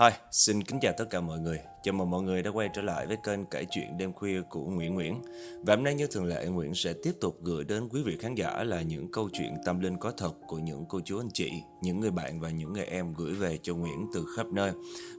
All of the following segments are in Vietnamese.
Hi, xin kính chào tất cả mọi người. Chào mừng mọi người đã quay trở lại với kênh kể chuyện đêm khuya của Nguyễn Nguyễn. Và hôm nay như thường lệ, Nguyễn sẽ tiếp tục gửi đến quý vị khán giả là những câu chuyện tâm linh có thật của những cô chú anh chị, những người bạn và những người em gửi về cho Nguyễn từ khắp nơi.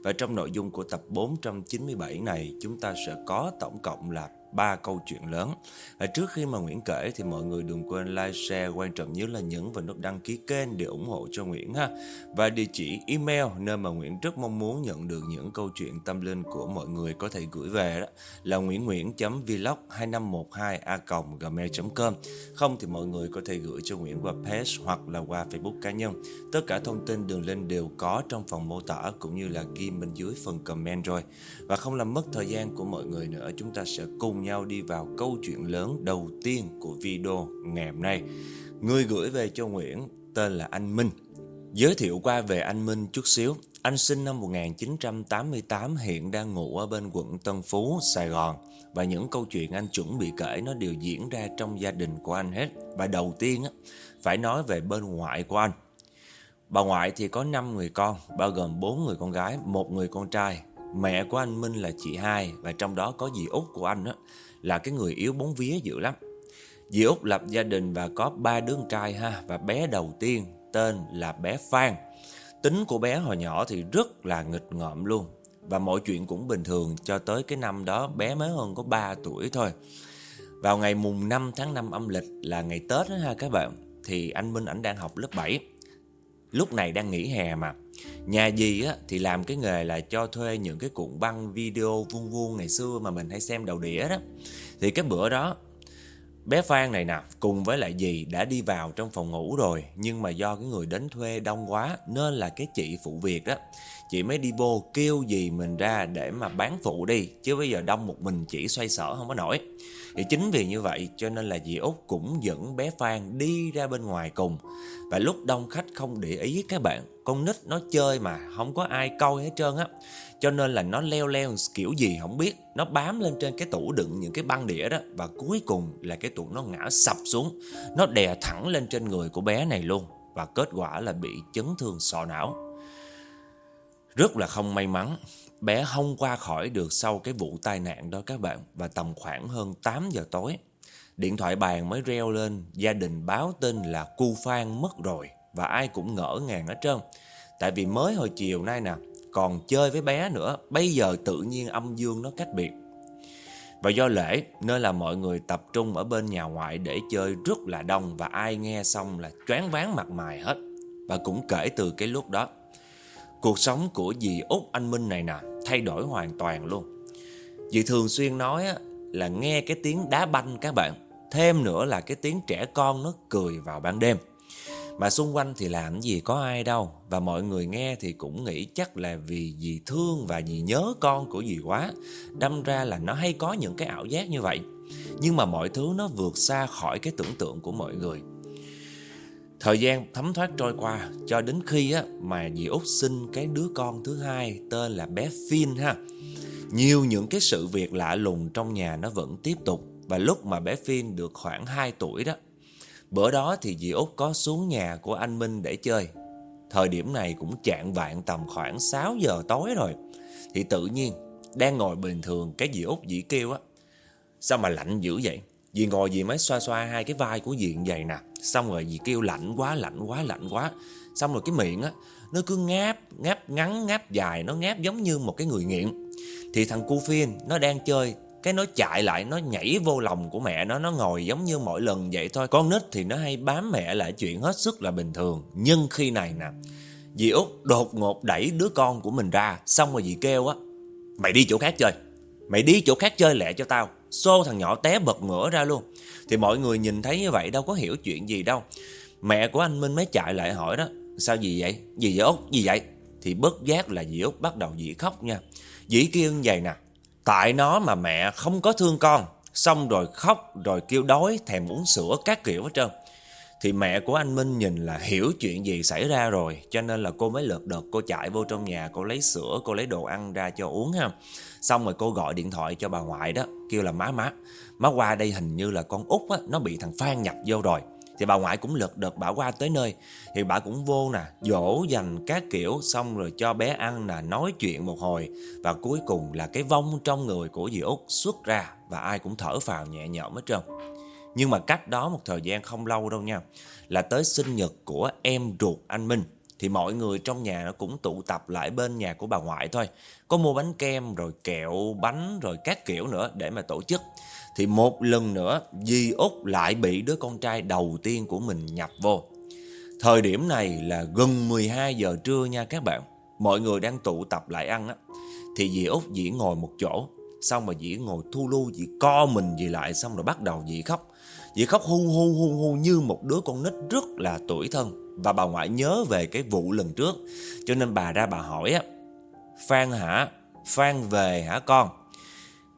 Và trong nội dung của tập 497 này, chúng ta sẽ có tổng cộng là ba câu chuyện lớn. Và trước khi mà Nguyễn kể thì mọi người đừng quên like, share, quan trọng nhất là nhấn vào nút đăng ký kênh để ủng hộ cho Nguyễn ha. Và địa chỉ email nơi mà Nguyễn rất mong muốn nhận được những câu chuyện tâm linh của mọi người có thể gửi về đó là nguyễn.nguyễn.vlog2512a.gmail.com Không thì mọi người có thể gửi cho Nguyễn qua page hoặc là qua Facebook cá nhân. Tất cả thông tin đường link đều có trong phần mô tả cũng như là ghi bên dưới phần comment rồi. Và không làm mất thời gian của mọi người nữa, chúng ta sẽ cùng cùng nhau đi vào câu chuyện lớn đầu tiên của video ngày hôm nay. Người gửi về cho Nguyễn tên là anh Minh. Giới thiệu qua về anh Minh chút xíu. Anh sinh năm 1988 hiện đang ngủ ở bên quận Tân Phú, Sài Gòn. Và những câu chuyện anh chuẩn bị kể nó đều diễn ra trong gia đình của anh hết. Và đầu tiên á, phải nói về bên ngoại của anh. Bà ngoại thì có 5 người con, bao gồm 4 người con gái, một người con trai Mẹ của anh Minh là chị hai và trong đó có dì Út của anh đó, là cái người yếu bóng vía dữ lắm. Dì Út lập gia đình và có ba đứa con trai ha và bé đầu tiên tên là bé Phan. Tính của bé hồi nhỏ thì rất là nghịch ngợm luôn và mọi chuyện cũng bình thường cho tới cái năm đó bé mới hơn có 3 tuổi thôi. Vào ngày mùng 5 tháng 5 âm lịch là ngày Tết đó ha các bạn thì anh Minh ảnh đang học lớp 7. Lúc này đang nghỉ hè mà Nhà dì á, thì làm cái nghề là cho thuê những cái cuộn băng video vuông vuông ngày xưa mà mình hay xem đầu đĩa đó. Thì cái bữa đó, bé Phan này nè, cùng với lại dì đã đi vào trong phòng ngủ rồi. Nhưng mà do cái người đến thuê đông quá nên là cái chị phụ việc đó. Chị mới đi vô kêu dì mình ra để mà bán phụ đi. Chứ bây giờ đông một mình chỉ xoay sở không có nổi. Thì chính vì như vậy cho nên là dì Út cũng dẫn bé Phan đi ra bên ngoài cùng. Và lúc đông khách không để ý các bạn, con nít nó chơi mà không có ai coi hết trơn á. Cho nên là nó leo leo kiểu gì không biết, nó bám lên trên cái tủ đựng những cái băng đĩa đó và cuối cùng là cái tủ nó ngã sập xuống. Nó đè thẳng lên trên người của bé này luôn và kết quả là bị chấn thương sọ não. Rất là không may mắn, bé không qua khỏi được sau cái vụ tai nạn đó các bạn và tầm khoảng hơn 8 giờ tối. Điện thoại bàn mới reo lên, gia đình báo tin là cu Phan mất rồi và ai cũng ngỡ ngàng hết trơn. Tại vì mới hồi chiều nay nè, còn chơi với bé nữa, bây giờ tự nhiên âm dương nó cách biệt. Và do lễ nên là mọi người tập trung ở bên nhà ngoại để chơi rất là đông và ai nghe xong là choáng váng mặt mày hết. Và cũng kể từ cái lúc đó, cuộc sống của dì Út Anh Minh này nè thay đổi hoàn toàn luôn. Dì thường xuyên nói là nghe cái tiếng đá banh các bạn Thêm nữa là cái tiếng trẻ con nó cười vào ban đêm. Mà xung quanh thì làm gì có ai đâu. Và mọi người nghe thì cũng nghĩ chắc là vì dì thương và dì nhớ con của dì quá. Đâm ra là nó hay có những cái ảo giác như vậy. Nhưng mà mọi thứ nó vượt xa khỏi cái tưởng tượng của mọi người. Thời gian thấm thoát trôi qua cho đến khi á, mà dì Út sinh cái đứa con thứ hai tên là bé Finn ha. Nhiều những cái sự việc lạ lùng trong nhà nó vẫn tiếp tục và lúc mà bé Finn được khoảng 2 tuổi đó Bữa đó thì dì Út có xuống nhà của anh Minh để chơi. Thời điểm này cũng chạng vạn tầm khoảng 6 giờ tối rồi. Thì tự nhiên, Đang ngồi bình thường, cái dì Út dì kêu á, Sao mà lạnh dữ vậy? Dì ngồi dì mới xoa xoa hai cái vai của dì vậy nè. Xong rồi dì kêu, lạnh quá lạnh quá lạnh quá. Xong rồi cái miệng á, Nó cứ ngáp ngáp ngắn, ngáp dài, Nó ngáp giống như một cái người nghiện. Thì thằng cu Phiên nó đang chơi cái nó chạy lại, nó nhảy vô lòng của mẹ nó Nó ngồi giống như mỗi lần vậy thôi Con nít thì nó hay bám mẹ lại chuyện hết sức là bình thường Nhưng khi này nè, Dì Út đột ngột đẩy đứa con của mình ra, Xong rồi dì kêu á, Mày đi chỗ khác chơi, Mày đi chỗ khác chơi lẹ cho tao Xô thằng nhỏ té bật ngửa ra luôn Thì mọi người nhìn thấy như vậy đâu có hiểu chuyện gì đâu Mẹ của anh Minh mới chạy lại hỏi đó, Sao gì vậy? Gì vậy Út? Gì vậy? Thì bất giác là dì Út bắt đầu dì khóc nha Dì kêu như vậy nè Tại nó mà mẹ không có thương con Xong rồi khóc rồi kêu đói Thèm uống sữa các kiểu hết trơn. Thì mẹ của anh Minh nhìn là hiểu chuyện gì xảy ra rồi Cho nên là cô mới lượt đợt Cô chạy vô trong nhà cô lấy sữa Cô lấy đồ ăn ra cho uống ha. Xong rồi cô gọi điện thoại cho bà ngoại đó Kêu là má má Má qua đây hình như là con út á, Nó bị thằng Phan nhập vô rồi. Thì bà ngoại cũng lật đật bà qua tới nơi. Thì bà cũng vô nè, Dỗ dành các kiểu, Xong rồi cho bé ăn nè, Nói chuyện một hồi. Và cuối cùng là cái vong trong người của dì Út xuất ra Và ai cũng thở phào nhẹ nhõm hết trơn. Nhưng mà cách đó một thời gian không lâu đâu nha, Là tới sinh nhật của em ruột anh Minh thì mọi người trong nhà nó cũng tụ tập lại bên nhà của bà ngoại thôi. Có mua bánh kem rồi kẹo bánh rồi các kiểu nữa để mà tổ chức. Thì một lần nữa Di Út lại bị đứa con trai đầu tiên của mình nhập vô. Thời điểm này là gần 12 giờ trưa nha các bạn. Mọi người đang tụ tập lại ăn á. Thì dì Út dĩ ngồi một chỗ. Xong mà dĩ ngồi thu lưu, dĩ co mình dì lại xong rồi bắt đầu dĩ khóc. Dĩ khóc hu hu hu hu như một đứa con nít rất là tuổi thân và bà ngoại nhớ về cái vụ lần trước Cho nên bà ra bà hỏi á, Phan hả? Phan về hả con?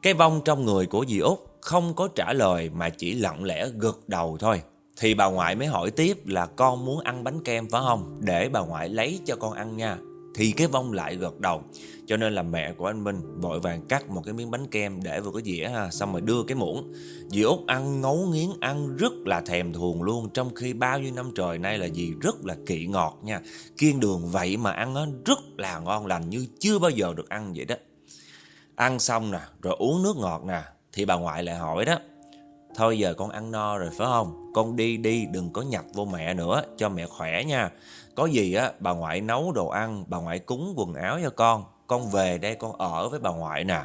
Cái vong trong người của dì Út không có trả lời mà chỉ lặng lẽ gật đầu thôi Thì bà ngoại mới hỏi tiếp là con muốn ăn bánh kem phải không? Để bà ngoại lấy cho con ăn nha Thì cái vong lại gật đầu cho nên là mẹ của anh Minh vội vàng cắt một cái miếng bánh kem để vào cái dĩa ha, xong rồi đưa cái muỗng. Dì Út ăn ngấu nghiến ăn rất là thèm thuồng luôn, trong khi bao nhiêu năm trời nay là dì rất là kỵ ngọt nha. Kiên đường vậy mà ăn nó rất là ngon lành như chưa bao giờ được ăn vậy đó. Ăn xong nè, rồi uống nước ngọt nè, thì bà ngoại lại hỏi đó. Thôi giờ con ăn no rồi phải không? Con đi đi đừng có nhập vô mẹ nữa cho mẹ khỏe nha. Có gì á bà ngoại nấu đồ ăn, bà ngoại cúng quần áo cho con con về đây con ở với bà ngoại nè.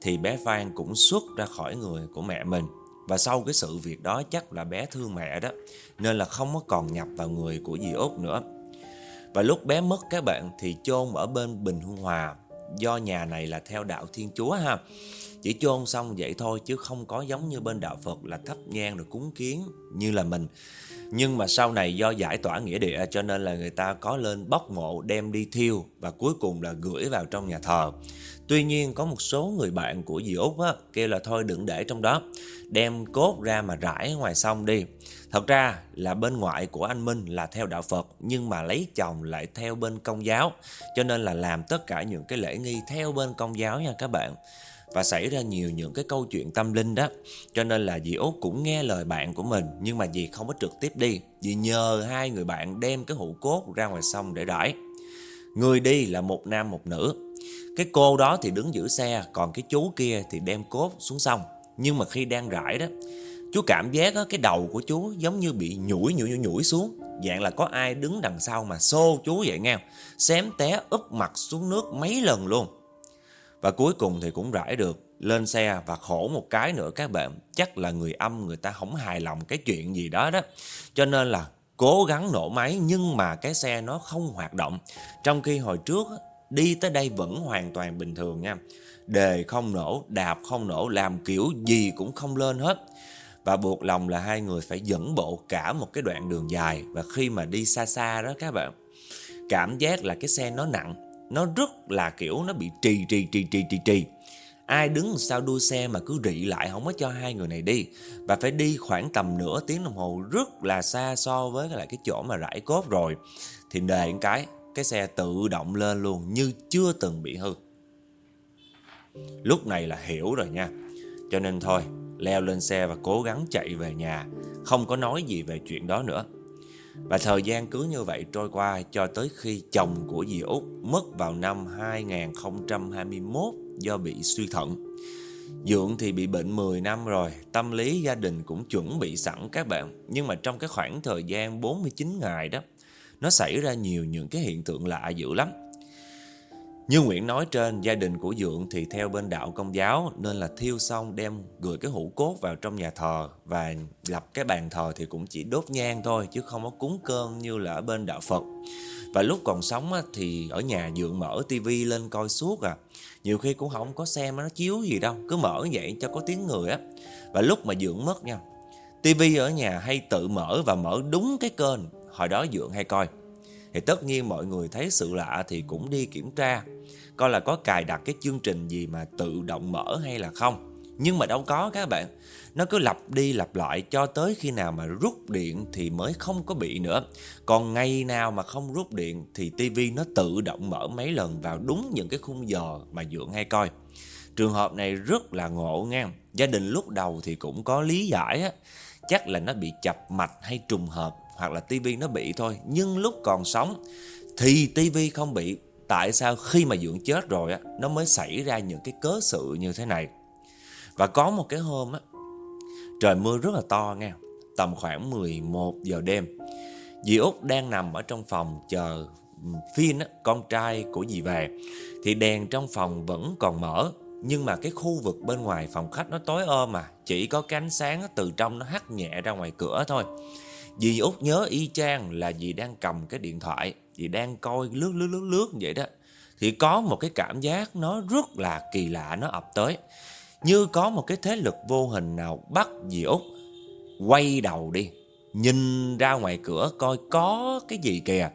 Thì bé Phan cũng xuất ra khỏi người của mẹ mình. Và sau cái sự việc đó chắc là bé thương mẹ đó. Nên là không có còn nhập vào người của dì Út nữa. Và lúc bé mất các bạn thì chôn ở bên Bình Hương Hòa. Do nhà này là theo đạo Thiên Chúa ha. Chỉ chôn xong vậy thôi chứ không có giống như bên đạo Phật là thắp nhang rồi cúng kiến như là mình. Nhưng mà sau này do giải tỏa nghĩa địa cho nên là người ta có lên bóc mộ đem đi thiêu và cuối cùng là gửi vào trong nhà thờ. Tuy nhiên có một số người bạn của dì Út á, kêu là thôi đừng để trong đó, đem cốt ra mà rải ngoài sông đi. Thật ra là bên ngoại của anh Minh là theo đạo Phật nhưng mà lấy chồng lại theo bên công giáo cho nên là làm tất cả những cái lễ nghi theo bên công giáo nha các bạn và xảy ra nhiều những cái câu chuyện tâm linh đó. Cho nên là dì Út cũng nghe lời bạn của mình nhưng mà dì không có trực tiếp đi. Dì nhờ hai người bạn đem cái hũ cốt ra ngoài sông để rải. Người đi là một nam một nữ. Cái cô đó thì đứng giữ xe, còn cái chú kia thì đem cốt xuống sông. Nhưng mà khi đang rải đó, chú cảm giác cái đầu của chú giống như bị nhủi nhủi nhủi, nhủi xuống. Dạng là có ai đứng đằng sau mà xô chú vậy nghe. Xém té úp mặt xuống nước mấy lần luôn. Và cuối cùng thì cũng rải được lên xe và khổ một cái nữa các bạn. Chắc là người âm người ta không hài lòng cái chuyện gì đó đó. Cho nên là cố gắng nổ máy nhưng mà cái xe nó không hoạt động. Trong khi hồi trước đi tới đây vẫn hoàn toàn bình thường nha. Đề không nổ, đạp không nổ, làm kiểu gì cũng không lên hết. Và buộc lòng là hai người phải dẫn bộ cả một cái đoạn đường dài. Và khi mà đi xa xa đó các bạn, cảm giác là cái xe nó nặng nó rất là kiểu nó bị trì trì trì trì trì trì. Ai đứng sau đuôi xe mà cứ rị lại không có cho hai người này đi. Và phải đi khoảng tầm nửa tiếng đồng hồ rất là xa so với lại cái chỗ mà rải cốt rồi. Thì đề cái, cái xe tự động lên luôn như chưa từng bị hư. Lúc này là hiểu rồi nha. Cho nên thôi, leo lên xe và cố gắng chạy về nhà. Không có nói gì về chuyện đó nữa. Và thời gian cứ như vậy trôi qua cho tới khi chồng của dì Út mất vào năm 2021 do bị suy thận. Dượng thì bị bệnh 10 năm rồi, tâm lý gia đình cũng chuẩn bị sẵn các bạn. Nhưng mà trong cái khoảng thời gian 49 ngày đó, nó xảy ra nhiều những cái hiện tượng lạ dữ lắm. Như Nguyễn nói trên, gia đình của Dượng thì theo bên đạo công giáo nên là thiêu xong đem gửi cái hũ cốt vào trong nhà thờ và lập cái bàn thờ thì cũng chỉ đốt nhang thôi chứ không có cúng cơm như là ở bên đạo Phật. Và lúc còn sống á, thì ở nhà Dượng mở tivi lên coi suốt à. Nhiều khi cũng không có xem nó chiếu gì đâu, cứ mở vậy cho có tiếng người á. Và lúc mà Dượng mất nha, tivi ở nhà hay tự mở và mở đúng cái kênh hồi đó Dượng hay coi. Thì tất nhiên mọi người thấy sự lạ thì cũng đi kiểm tra, Coi là có cài đặt cái chương trình gì mà tự động mở hay là không. Nhưng mà đâu có các bạn, Nó cứ lặp đi lặp lại cho tới khi nào mà rút điện thì mới không có bị nữa. Còn ngày nào mà không rút điện thì tivi nó tự động mở mấy lần vào đúng những cái khung giờ mà Dượng hay coi. Trường hợp này rất là ngộ nha Gia đình lúc đầu thì cũng có lý giải á, chắc là nó bị chập mạch hay trùng hợp hoặc là tivi nó bị thôi. Nhưng lúc còn sống thì tivi không bị. Tại sao khi mà dưỡng chết rồi á nó mới xảy ra những cái cớ sự như thế này? Và có một cái hôm á trời mưa rất là to nghe, tầm khoảng 11 giờ đêm. Dì Út đang nằm ở trong phòng chờ ừ, Phiên á, con trai của dì về thì đèn trong phòng vẫn còn mở nhưng mà cái khu vực bên ngoài phòng khách nó tối ôm mà Chỉ có cái ánh sáng từ trong nó hắt nhẹ ra ngoài cửa thôi Dì Út nhớ y chang là dì đang cầm cái điện thoại Dì đang coi lướt lướt lướt lướt vậy đó, Thì có một cái cảm giác nó rất là kỳ lạ, nó ập tới. Như có một cái thế lực vô hình nào bắt dì Út Quay đầu đi, Nhìn ra ngoài cửa coi có cái gì kìa.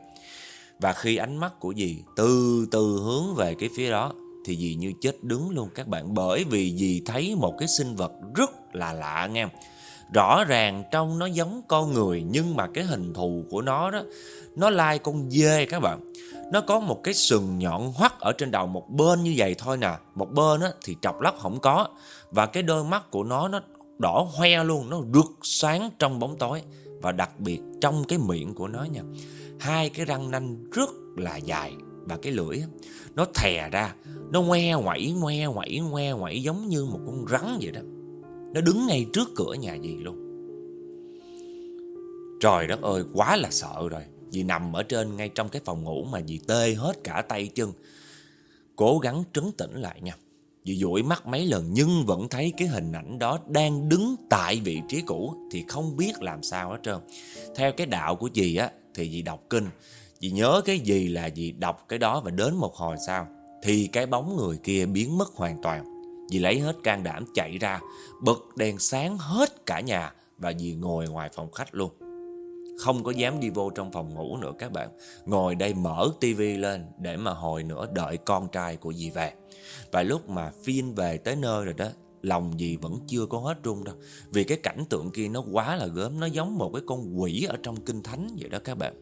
Và khi ánh mắt của dì từ từ hướng về cái phía đó, thì dì như chết đứng luôn các bạn. Bởi vì dì thấy một cái sinh vật rất là lạ nghe rõ ràng trong nó giống con người nhưng mà cái hình thù của nó đó nó lai con dê các bạn. Nó có một cái sừng nhọn hoắt ở trên đầu một bên như vậy thôi nè. Một bên á, thì trọc lóc không có. Và cái đôi mắt của nó nó đỏ hoe luôn nó rực sáng trong bóng tối. Và đặc biệt trong cái miệng của nó nha hai cái răng nanh rất là dài và cái lưỡi nó thè ra nó ngoe ngoảy ngoe ngoảy ngoe ngoảy giống như một con rắn vậy đó nó đứng ngay trước cửa nhà dì luôn. Trời đất ơi, quá là sợ rồi. Dì nằm ở trên ngay trong cái phòng ngủ mà dì tê hết cả tay chân. Cố gắng trấn tĩnh lại nha. Dì dụi mắt mấy lần nhưng vẫn thấy cái hình ảnh đó đang đứng tại vị trí cũ thì không biết làm sao hết trơn. Theo cái đạo của dì á, thì dì đọc kinh. Dì nhớ cái gì là dì đọc cái đó và đến một hồi sau Thì cái bóng người kia biến mất hoàn toàn. Dì lấy hết can đảm chạy ra Bật đèn sáng hết cả nhà Và dì ngồi ngoài phòng khách luôn. Không có dám đi vô trong phòng ngủ nữa các bạn. Ngồi đây mở tivi lên Để mà hồi nữa đợi con trai của dì về. Và lúc mà phiên về tới nơi rồi đó, Lòng dì vẫn chưa có hết run đâu. Vì cái cảnh tượng kia nó quá là gớm, Nó giống một cái con quỷ ở trong kinh thánh vậy đó các bạn.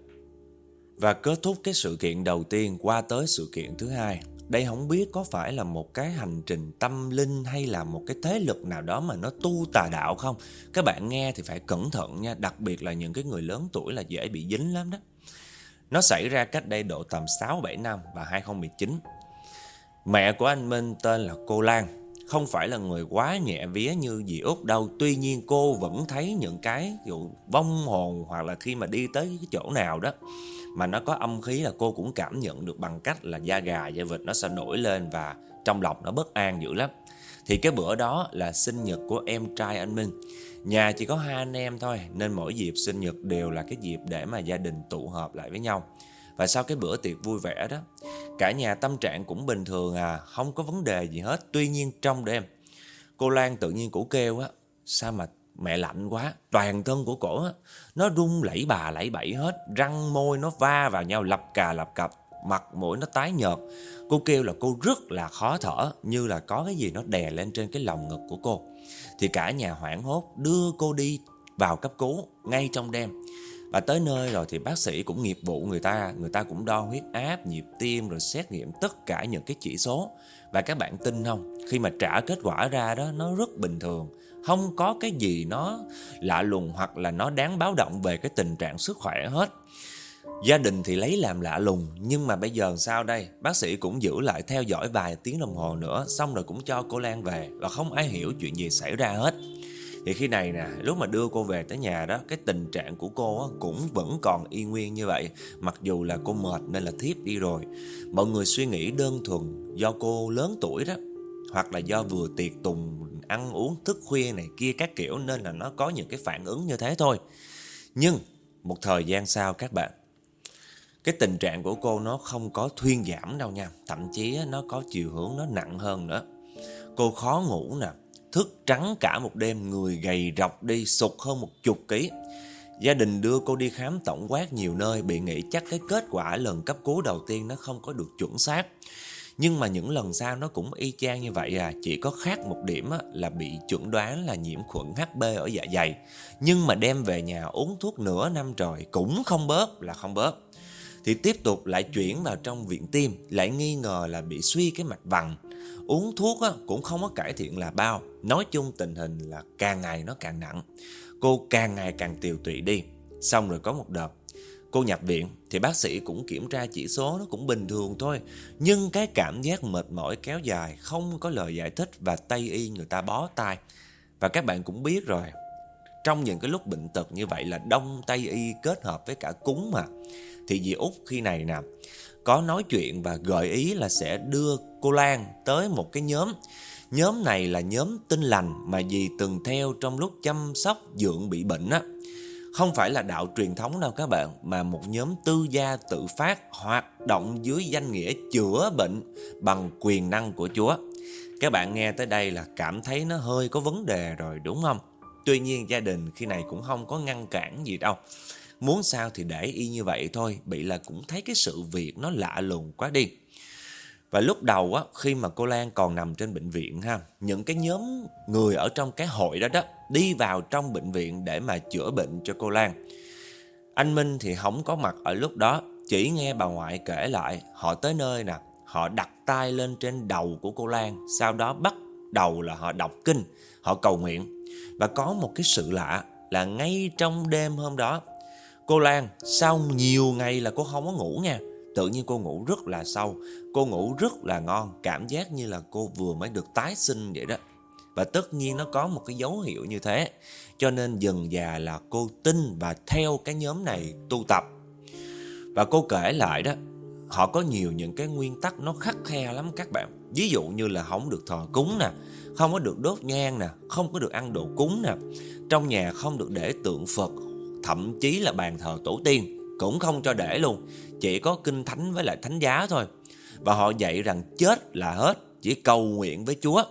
Và kết thúc cái sự kiện đầu tiên qua tới sự kiện thứ hai. Đây không biết có phải là một cái hành trình tâm linh hay là một cái thế lực nào đó mà nó tu tà đạo không? Các bạn nghe thì phải cẩn thận nha, đặc biệt là những cái người lớn tuổi là dễ bị dính lắm đó. Nó xảy ra cách đây độ tầm 6-7 năm và 2019. Mẹ của anh Minh tên là cô Lan, không phải là người quá nhẹ vía như dì Út đâu. Tuy nhiên cô vẫn thấy những cái dụ vong hồn hoặc là khi mà đi tới cái chỗ nào đó mà nó có âm khí là cô cũng cảm nhận được bằng cách là da gà, da vịt nó sẽ nổi lên và trong lòng nó bất an dữ lắm. Thì cái bữa đó là sinh nhật của em trai anh Minh. Nhà chỉ có hai anh em thôi, Nên mỗi dịp sinh nhật đều là cái dịp để mà gia đình tụ họp lại với nhau. Và sau cái bữa tiệc vui vẻ đó, Cả nhà tâm trạng cũng bình thường à Không có vấn đề gì hết. Tuy nhiên trong đêm, Cô Lan tự nhiên cũ kêu á, Sao mà Mẹ lạnh quá, toàn thân của cổ nó rung lẫy bà lẫy bẫy hết, răng môi nó va vào nhau lập cà lập cập, mặt mũi nó tái nhợt. Cô kêu là cô rất là khó thở, như là có cái gì nó đè lên trên cái lòng ngực của cô. Thì cả nhà hoảng hốt đưa cô đi vào cấp cứu ngay trong đêm. Và tới nơi rồi thì bác sĩ cũng nghiệp vụ người ta, người ta cũng đo huyết áp, nhịp tim rồi xét nghiệm tất cả những cái chỉ số. Và các bạn tin không, khi mà trả kết quả ra đó nó rất bình thường không có cái gì nó lạ lùng hoặc là nó đáng báo động về cái tình trạng sức khỏe hết. Gia đình thì lấy làm lạ lùng, Nhưng mà bây giờ sao đây? Bác sĩ cũng giữ lại theo dõi vài tiếng đồng hồ nữa, Xong rồi cũng cho cô Lan về Và không ai hiểu chuyện gì xảy ra hết. Thì khi này nè, Lúc mà đưa cô về tới nhà đó, Cái tình trạng của cô cũng vẫn còn y nguyên như vậy, Mặc dù là cô mệt nên là thiếp đi rồi. Mọi người suy nghĩ đơn thuần Do cô lớn tuổi đó. Hoặc là do vừa tiệc tùng ăn uống thức khuya này kia các kiểu nên là nó có những cái phản ứng như thế thôi. Nhưng một thời gian sau các bạn, cái tình trạng của cô nó không có thuyên giảm đâu nha, thậm chí nó có chiều hướng nó nặng hơn nữa. Cô khó ngủ nè, thức trắng cả một đêm người gầy rọc đi sụt hơn một chục ký. Gia đình đưa cô đi khám tổng quát nhiều nơi bị nghĩ chắc cái kết quả lần cấp cứu đầu tiên nó không có được chuẩn xác. Nhưng mà những lần sau nó cũng y chang như vậy à. Chỉ có khác một điểm á, là bị chuẩn đoán là nhiễm khuẩn HB ở dạ dày. Nhưng mà đem về nhà uống thuốc nửa năm rồi Cũng không bớt là không bớt. Thì tiếp tục lại chuyển vào trong viện tim Lại nghi ngờ là bị suy cái mạch vằn Uống thuốc á, cũng không có cải thiện là bao. Nói chung tình hình là càng ngày nó càng nặng. Cô càng ngày càng tiều tụy đi. Xong rồi có một đợt Cô nhập viện thì bác sĩ cũng kiểm tra chỉ số nó cũng bình thường thôi. Nhưng cái cảm giác mệt mỏi kéo dài, Không có lời giải thích và Tây Y người ta bó tay. Và các bạn cũng biết rồi, Trong những cái lúc bệnh tật như vậy là Đông Tây Y kết hợp với cả cúng mà. Thì dì Út khi này nè, Có nói chuyện và gợi ý là sẽ đưa cô Lan tới một cái nhóm. Nhóm này là nhóm tinh lành mà dì từng theo trong lúc chăm sóc dưỡng bị bệnh á không phải là đạo truyền thống đâu các bạn, Mà một nhóm tư gia tự phát Hoạt động dưới danh nghĩa chữa bệnh Bằng quyền năng của Chúa. Các bạn nghe tới đây là cảm thấy nó hơi có vấn đề rồi, đúng không? Tuy nhiên gia đình khi này cũng không có ngăn cản gì đâu. Muốn sao thì để y như vậy thôi, Bị là cũng thấy cái sự việc nó lạ lùng quá đi và lúc đầu á, khi mà cô Lan còn nằm trên bệnh viện ha, những cái nhóm người ở trong cái hội đó đó đi vào trong bệnh viện để mà chữa bệnh cho cô Lan. Anh Minh thì không có mặt ở lúc đó, chỉ nghe bà ngoại kể lại họ tới nơi nè, họ đặt tay lên trên đầu của cô Lan, sau đó bắt đầu là họ đọc kinh, họ cầu nguyện. Và có một cái sự lạ là ngay trong đêm hôm đó, cô Lan sau nhiều ngày là cô không có ngủ nha Tự nhiên cô ngủ rất là sâu. Cô ngủ rất là ngon. Cảm giác như là cô vừa mới được tái sinh vậy đó. Và tất nhiên nó có một cái dấu hiệu như thế. Cho nên dần già là cô tin và theo cái nhóm này tu tập. Và cô kể lại đó, Họ có nhiều những cái nguyên tắc nó khắc khe lắm các bạn. Ví dụ như là không được thờ cúng nè, Không có được đốt nhang nè, Không có được ăn đồ cúng nè. Trong nhà không được để tượng Phật, Thậm chí là bàn thờ tổ tiên. Cũng không cho để luôn chỉ có kinh thánh với lại thánh giá thôi. Và họ dạy rằng chết là hết, chỉ cầu nguyện với Chúa.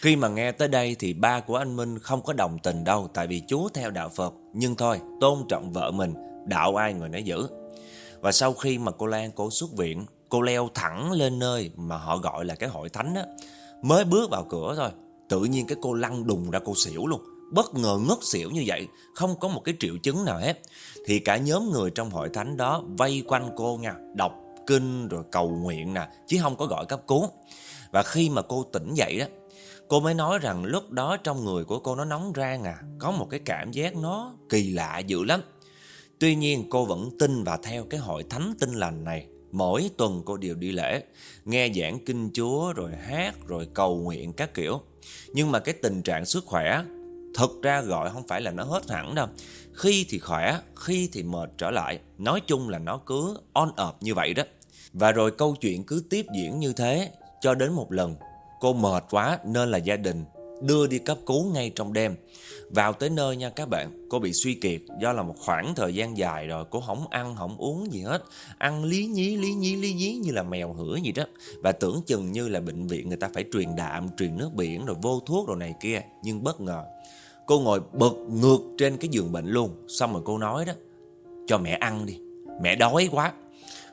Khi mà nghe tới đây thì ba của anh Minh không có đồng tình đâu tại vì Chúa theo đạo Phật. Nhưng thôi, tôn trọng vợ mình, đạo ai người nấy giữ. Và sau khi mà cô Lan cô xuất viện, cô leo thẳng lên nơi mà họ gọi là cái hội thánh á. Mới bước vào cửa thôi, tự nhiên cái cô lăn đùng ra cô xỉu luôn bất ngờ ngất xỉu như vậy, không có một cái triệu chứng nào hết. Thì cả nhóm người trong hội thánh đó vây quanh cô nha, đọc kinh rồi cầu nguyện nè, chứ không có gọi cấp cứu. Và khi mà cô tỉnh dậy đó, cô mới nói rằng lúc đó trong người của cô nó nóng rang à, có một cái cảm giác nó kỳ lạ dữ lắm. Tuy nhiên cô vẫn tin và theo cái hội thánh tinh lành này. Mỗi tuần cô đều đi lễ, nghe giảng kinh chúa rồi hát rồi cầu nguyện các kiểu. Nhưng mà cái tình trạng sức khỏe thật ra gọi không phải là nó hết hẳn đâu khi thì khỏe, khi thì mệt trở lại. Nói chung là nó cứ on off như vậy đó. Và rồi câu chuyện cứ tiếp diễn như thế Cho đến một lần. Cô mệt quá nên là gia đình đưa đi cấp cứu ngay trong đêm. Vào tới nơi nha các bạn Cô bị suy kiệt do là một khoảng thời gian dài rồi Cô không ăn không uống gì hết. Ăn lý nhí lý nhí lý nhí như là mèo hửa gì đó. Và tưởng chừng như là bệnh viện người ta phải truyền đạm Truyền nước biển rồi vô thuốc rồi này kia. Nhưng bất ngờ Cô ngồi bật ngược trên cái giường bệnh luôn. Xong rồi cô nói đó, Cho mẹ ăn đi, Mẹ đói quá.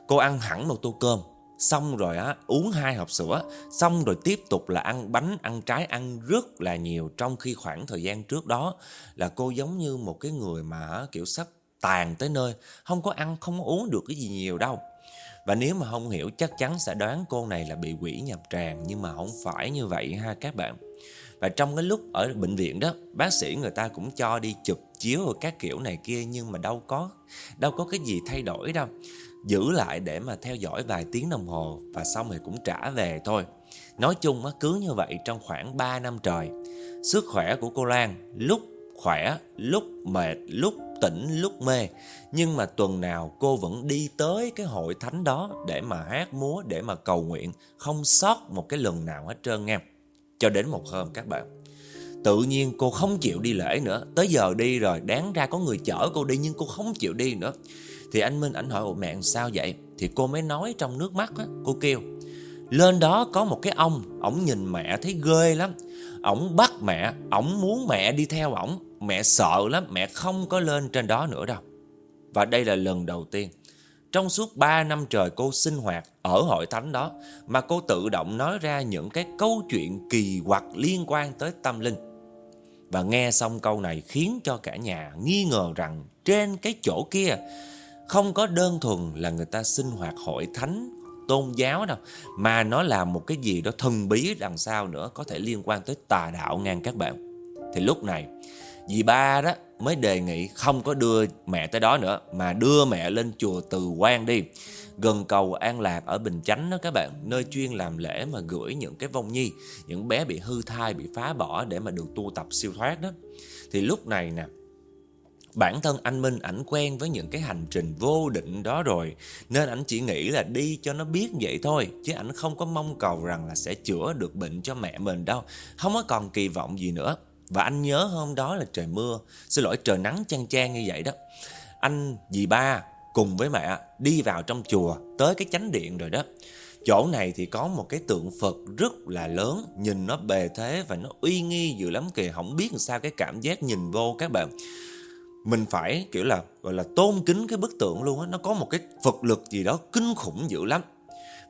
Cô ăn hẳn một tô cơm. Xong rồi á, uống hai hộp sữa. Xong rồi tiếp tục là ăn bánh, Ăn trái, ăn rất là nhiều. Trong khi khoảng thời gian trước đó Là cô giống như một cái người mà kiểu, sắp tàn tới nơi, Không có ăn, không có uống được cái gì nhiều đâu. Và nếu mà không hiểu, chắc chắn sẽ đoán cô này là bị quỷ nhập tràng. Nhưng mà không phải như vậy ha các bạn và trong cái lúc ở bệnh viện đó Bác sĩ người ta cũng cho đi chụp chiếu rồi các kiểu này kia Nhưng mà đâu có Đâu có cái gì thay đổi đâu. Giữ lại để mà theo dõi vài tiếng đồng hồ Và xong rồi cũng trả về thôi. Nói chung cứ như vậy trong khoảng 3 năm trời Sức khỏe của cô Lan lúc khỏe, lúc mệt, lúc tỉnh, lúc mê. Nhưng mà tuần nào cô vẫn đi tới cái hội thánh đó Để mà hát múa, để mà cầu nguyện Không sót một cái lần nào hết trơn nha cho đến một hôm các bạn. Tự nhiên cô không chịu đi lễ nữa. Tới giờ đi rồi Đáng ra có người chở cô đi Nhưng cô không chịu đi nữa. Thì anh Minh ảnh hỏi mẹ sao vậy? Thì cô mới nói trong nước mắt á, Cô kêu Lên đó có một cái ông Ổng nhìn mẹ thấy ghê lắm. Ổng bắt mẹ Ổng muốn mẹ đi theo ổng. Mẹ sợ lắm Mẹ không có lên trên đó nữa đâu. Và đây là lần đầu tiên trong suốt 3 năm trời cô sinh hoạt ở hội thánh đó, mà cô tự động nói ra những cái câu chuyện kỳ quặc liên quan tới tâm linh. Và nghe xong câu này khiến cho cả nhà nghi ngờ rằng trên cái chỗ kia không có đơn thuần là người ta sinh hoạt hội thánh tôn giáo đâu, mà nó là một cái gì đó thần bí đằng sau nữa có thể liên quan tới tà đạo ngang các bạn. Thì lúc này Dì ba đó mới đề nghị không có đưa mẹ tới đó nữa mà đưa mẹ lên chùa Từ Quan đi. Gần cầu An Lạc ở Bình Chánh đó các bạn, nơi chuyên làm lễ mà gửi những cái vong nhi, những bé bị hư thai, bị phá bỏ để mà được tu tập siêu thoát đó. Thì lúc này nè, Bản thân anh Minh ảnh quen với những cái hành trình vô định đó rồi Nên ảnh chỉ nghĩ là đi cho nó biết vậy thôi Chứ ảnh không có mong cầu rằng là sẽ chữa được bệnh cho mẹ mình đâu Không có còn kỳ vọng gì nữa và anh nhớ hôm đó là trời mưa. Xin lỗi, trời nắng chang chang như vậy đó. Anh, dì ba cùng với mẹ đi vào trong chùa Tới cái chánh điện rồi đó. Chỗ này thì có một cái tượng Phật rất là lớn, Nhìn nó bề thế và nó uy nghi dữ lắm kìa. Không biết làm sao cái cảm giác nhìn vô các bạn. Mình phải, kiểu là, gọi là tôn kính cái bức tượng luôn á. Nó có một cái phật lực gì đó kinh khủng dữ lắm.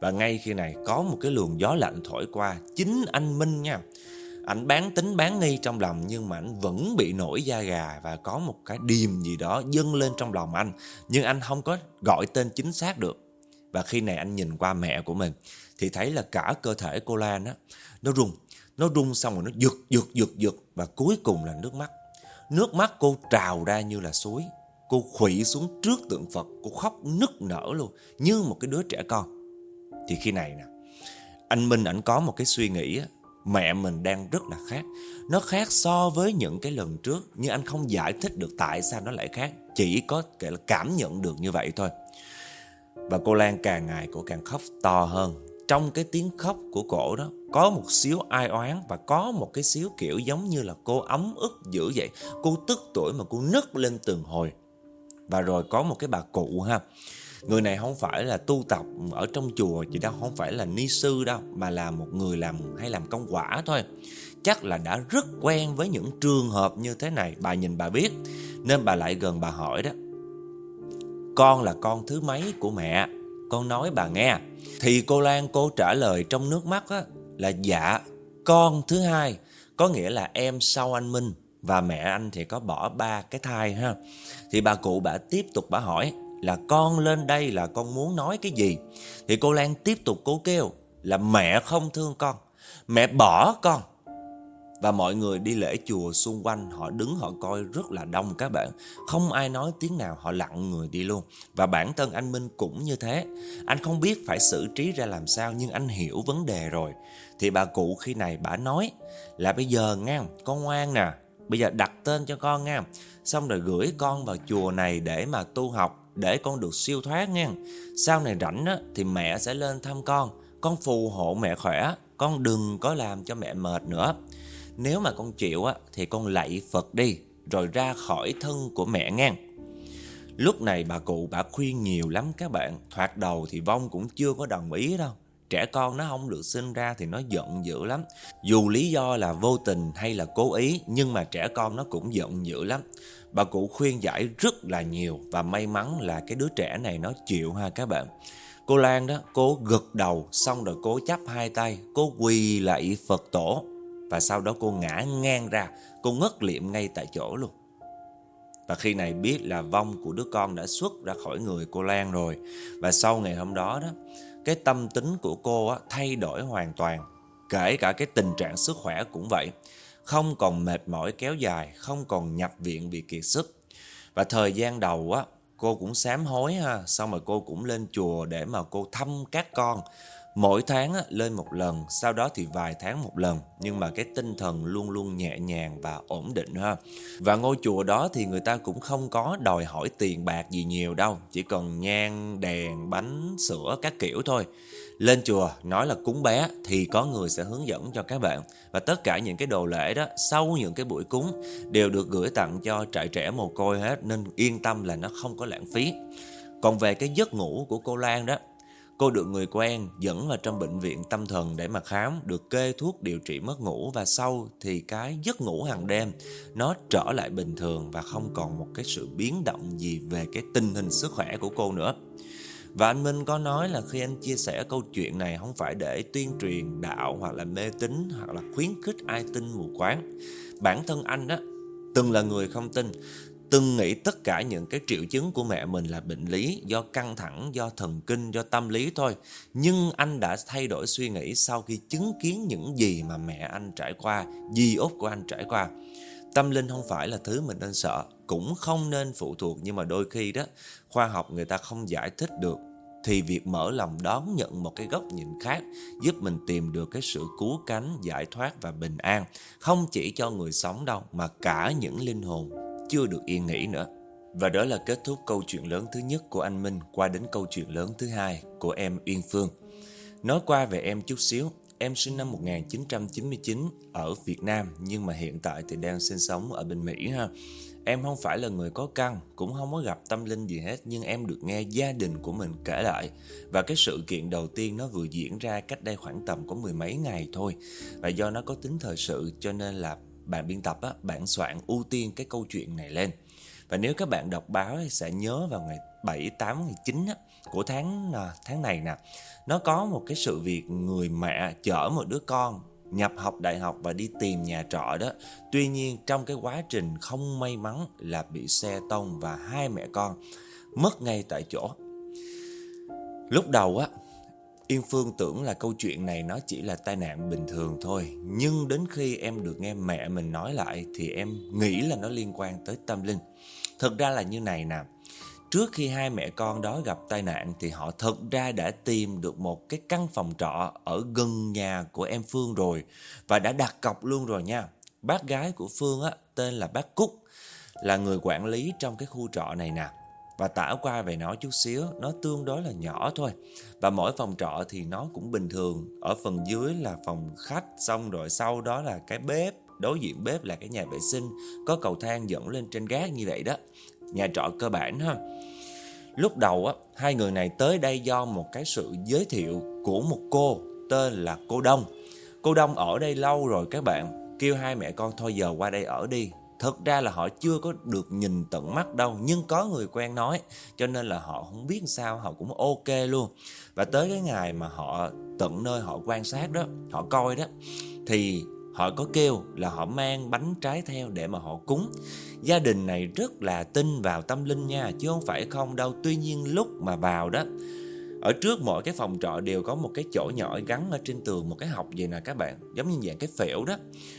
Và ngay khi này có một cái luồng gió lạnh thổi qua, chính anh Minh nha ảnh bán tính bán nghi trong lòng nhưng mà ảnh vẫn bị nổi da gà và có một cái điềm gì đó dâng lên trong lòng anh. Nhưng anh không có gọi tên chính xác được. Và khi này anh nhìn qua mẹ của mình thì thấy là cả cơ thể cô Lan á, nó rung nó rung xong rồi nó giật giật giật giật và cuối cùng là nước mắt. Nước mắt cô trào ra như là suối. Cô khuỵu xuống trước tượng Phật, Cô khóc nức nở luôn, Như một cái đứa trẻ con. Thì khi này nè, Anh Minh ảnh có một cái suy nghĩ Mẹ mình đang rất là khác Nó khác so với những cái lần trước, Nhưng anh không giải thích được tại sao nó lại khác, Chỉ có cảm nhận được như vậy thôi Và cô Lan càng ngày cô càng khóc to hơn Trong cái tiếng khóc của cổ đó, có một xíu ai oán và có một cái xíu kiểu giống như là cô ấm ức dữ vậy. Cô tức tuổi mà cô nức lên từng hồi. Và rồi có một cái bà cụ ha. Người này không phải là tu tập ở trong chùa chỉ đâu, không phải là ni sư đâu, mà là một người làm hay làm công quả thôi. Chắc là đã rất quen với những trường hợp như thế này, bà nhìn bà biết. Nên bà lại gần bà hỏi đó. Con là con thứ mấy của mẹ? Con nói bà nghe. Thì cô Lan cô trả lời trong nước mắt á, là dạ con thứ hai có nghĩa là em sau anh Minh và mẹ anh thì có bỏ ba cái thai ha thì bà cụ bà tiếp tục bà hỏi là con lên đây là con muốn nói cái gì? Thì cô Lan tiếp tục cố kêu là mẹ không thương con, mẹ bỏ con. Và mọi người đi lễ chùa xung quanh, họ đứng, họ coi rất là đông các bạn. Không ai nói tiếng nào, họ lặng người đi luôn. Và bản thân anh Minh cũng như thế. Anh không biết phải xử trí ra làm sao, nhưng anh hiểu vấn đề rồi. Thì bà cụ khi này bà nói là bây giờ nghe, con ngoan nè, Bây giờ đặt tên cho con nghe. Xong rồi gửi con vào chùa này để mà tu học. Để con được siêu thoát nha Sau này rảnh á, thì mẹ sẽ lên thăm con. Con phù hộ mẹ khỏe Con đừng có làm cho mẹ mệt nữa. Nếu mà con chịu á Thì con lạy Phật đi Rồi ra khỏi thân của mẹ ngang Lúc này bà cụ bà khuyên nhiều lắm các bạn. Thoạt đầu thì Vong cũng chưa có đồng ý đâu. Trẻ con nó không được sinh ra thì nó giận dữ lắm. Dù lý do là vô tình hay là cố ý Nhưng mà trẻ con nó cũng giận dữ lắm. Bà cụ khuyên giải rất là nhiều Và may mắn là cái đứa trẻ này nó chịu ha các bạn. Cô Lan đó, cô gật đầu Xong rồi cô chắp hai tay Cô quỳ lại Phật tổ. Và sau đó cô ngã ngang ra Cô ngất liệm ngay tại chỗ luôn. Và khi này biết là vong của đứa con đã xuất ra khỏi người cô Lan rồi. Và sau ngày hôm đó đó Cái tâm tính của cô á, thay đổi hoàn toàn. Kể cả cái tình trạng sức khỏe cũng vậy. Không còn mệt mỏi kéo dài Không còn nhập viện vì kiệt sức. Và thời gian đầu á Cô cũng sám hối ha Xong rồi cô cũng lên chùa để mà cô thăm các con. Mỗi tháng lên một lần, sau đó thì vài tháng một lần Nhưng mà cái tinh thần luôn luôn nhẹ nhàng và ổn định ha. Và ngôi chùa đó thì người ta cũng không có đòi hỏi tiền bạc gì nhiều đâu Chỉ cần nhang, đèn, bánh, sữa các kiểu thôi. Lên chùa nói là cúng bé thì có người sẽ hướng dẫn cho các bạn. Và tất cả những cái đồ lễ đó sau những cái buổi cúng Đều được gửi tặng cho trại trẻ mồ côi hết Nên yên tâm là nó không có lãng phí. Còn về cái giấc ngủ của cô Lan đó Cô được người quen dẫn vào trong bệnh viện tâm thần để mà khám, được kê thuốc điều trị mất ngủ. Và sau thì cái giấc ngủ hàng đêm nó trở lại bình thường và không còn một cái sự biến động gì về cái tình hình sức khỏe của cô nữa. Và anh Minh có nói là khi anh chia sẻ câu chuyện này không phải để tuyên truyền đạo hoặc là mê tín hoặc là khuyến khích ai tin mù quáng. Bản thân anh đó từng là người không tin từng nghĩ tất cả những cái triệu chứng của mẹ mình là bệnh lý do căng thẳng, do thần kinh, do tâm lý thôi. Nhưng anh đã thay đổi suy nghĩ sau khi chứng kiến những gì mà mẹ anh trải qua, dì út của anh trải qua. Tâm linh không phải là thứ mình nên sợ, cũng không nên phụ thuộc nhưng mà đôi khi đó khoa học người ta không giải thích được thì việc mở lòng đón nhận một cái góc nhìn khác giúp mình tìm được cái sự cứu cánh, giải thoát và bình an, không chỉ cho người sống đâu mà cả những linh hồn chưa được yên nghỉ nữa. Và đó là kết thúc câu chuyện lớn thứ nhất của anh Minh qua đến câu chuyện lớn thứ hai của em Uyên Phương. Nói qua về em chút xíu, em sinh năm 1999 ở Việt Nam nhưng mà hiện tại thì đang sinh sống ở bên Mỹ ha. Em không phải là người có căn, cũng không có gặp tâm linh gì hết nhưng em được nghe gia đình của mình kể lại. Và cái sự kiện đầu tiên nó vừa diễn ra cách đây khoảng tầm có mười mấy ngày thôi. Và do nó có tính thời sự cho nên là bạn biên tập á, bạn soạn ưu tiên cái câu chuyện này lên. Và nếu các bạn đọc báo thì sẽ nhớ vào ngày 7, 8, ngày 9 á, của tháng à, tháng này nè. Nó có một cái sự việc người mẹ chở một đứa con nhập học đại học và đi tìm nhà trọ đó. Tuy nhiên trong cái quá trình không may mắn là bị xe tông và hai mẹ con mất ngay tại chỗ. Lúc đầu á, Yên Phương tưởng là câu chuyện này nó chỉ là tai nạn bình thường thôi. Nhưng đến khi em được nghe mẹ mình nói lại thì em nghĩ là nó liên quan tới tâm linh. Thực ra là như này nè. Trước khi hai mẹ con đó gặp tai nạn thì họ thật ra đã tìm được một cái căn phòng trọ ở gần nhà của em Phương rồi và đã đặt cọc luôn rồi nha. Bác gái của Phương á, tên là bác Cúc là người quản lý trong cái khu trọ này nè. Và tả qua về nó chút xíu, nó tương đối là nhỏ thôi. Và mỗi phòng trọ thì nó cũng bình thường. Ở phần dưới là phòng khách, xong rồi sau đó là cái bếp, đối diện bếp là cái nhà vệ sinh, có cầu thang dẫn lên trên gác như vậy đó. Nhà trọ cơ bản ha. Lúc đầu á, hai người này tới đây do một cái sự giới thiệu của một cô tên là cô Đông. Cô Đông ở đây lâu rồi các bạn, kêu hai mẹ con thôi giờ qua đây ở đi. Thật ra là họ chưa có được nhìn tận mắt đâu, nhưng có người quen nói, cho nên là họ không biết sao, họ cũng ok luôn. Và tới cái ngày mà họ tận nơi họ quan sát đó, họ coi đó, thì Họ có kêu là họ mang bánh trái theo để mà họ cúng. Gia đình này rất là tin vào tâm linh nha, Chứ không phải không đâu. Tuy nhiên lúc mà vào đó, ở trước mỗi cái phòng trọ đều có một cái chỗ nhỏ gắn ở trên tường một cái học gì nè các bạn. Giống như dạng cái phễu đó.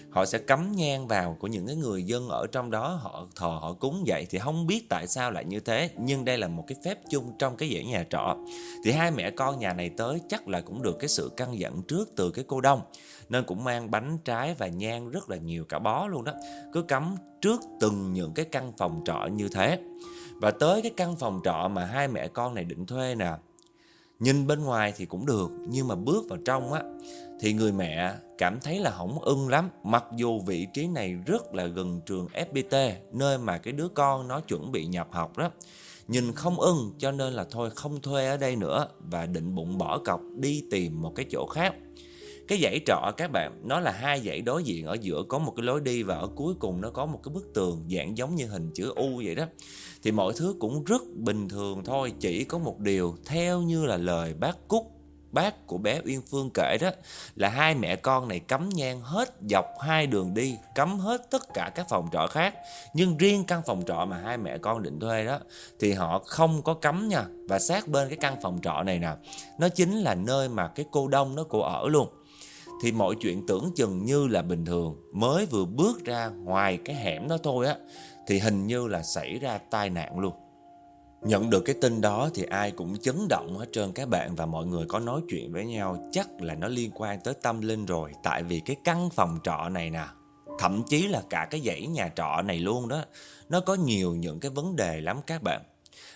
Họ sẽ cắm nhang vào của những cái người dân ở trong đó, họ thờ, họ cúng vậy. Thì không biết tại sao lại như thế, nhưng đây là một cái phép chung trong cái dãy nhà trọ. Thì hai mẹ con nhà này tới chắc là cũng được cái sự căn dặn trước từ cái cô đông nên cũng mang bánh trái và nhang rất là nhiều cả bó luôn đó. Cứ cắm trước từng những cái căn phòng trọ như thế. Và tới cái căn phòng trọ mà hai mẹ con này định thuê nè, Nhìn bên ngoài thì cũng được, Nhưng mà bước vào trong á, Thì người mẹ cảm thấy là hổng ưng lắm. Mặc dù vị trí này rất là gần trường FPT Nơi mà cái đứa con nó chuẩn bị nhập học đó, Nhìn không ưng cho nên là thôi không thuê ở đây nữa Và định bụng bỏ cọc đi tìm một cái chỗ khác cái dãy trọ các bạn, Nó là hai dãy đối diện. Ở giữa có một cái lối đi Và ở cuối cùng nó có một cái bức tường Dạng giống như hình chữ U vậy đó. Thì mọi thứ cũng rất bình thường thôi, Chỉ có một điều, Theo như là lời bác Cúc, Bác của bé Uyên Phương kể đó, Là hai mẹ con này cấm nhang hết Dọc hai đường đi Cấm hết tất cả các phòng trọ khác. Nhưng riêng căn phòng trọ mà hai mẹ con định thuê đó, Thì họ không có cấm nha. Và sát bên cái căn phòng trọ này nè, Nó chính là nơi mà cái cô Đông, nó cô ở luôn thì mọi chuyện tưởng chừng như là bình thường mới vừa bước ra ngoài cái hẻm đó thôi á thì hình như là xảy ra tai nạn luôn. Nhận được cái tin đó thì ai cũng chấn động hết trơn các bạn và mọi người có nói chuyện với nhau chắc là nó liên quan tới tâm linh rồi tại vì cái căn phòng trọ này nè thậm chí là cả cái dãy nhà trọ này luôn đó nó có nhiều những cái vấn đề lắm các bạn.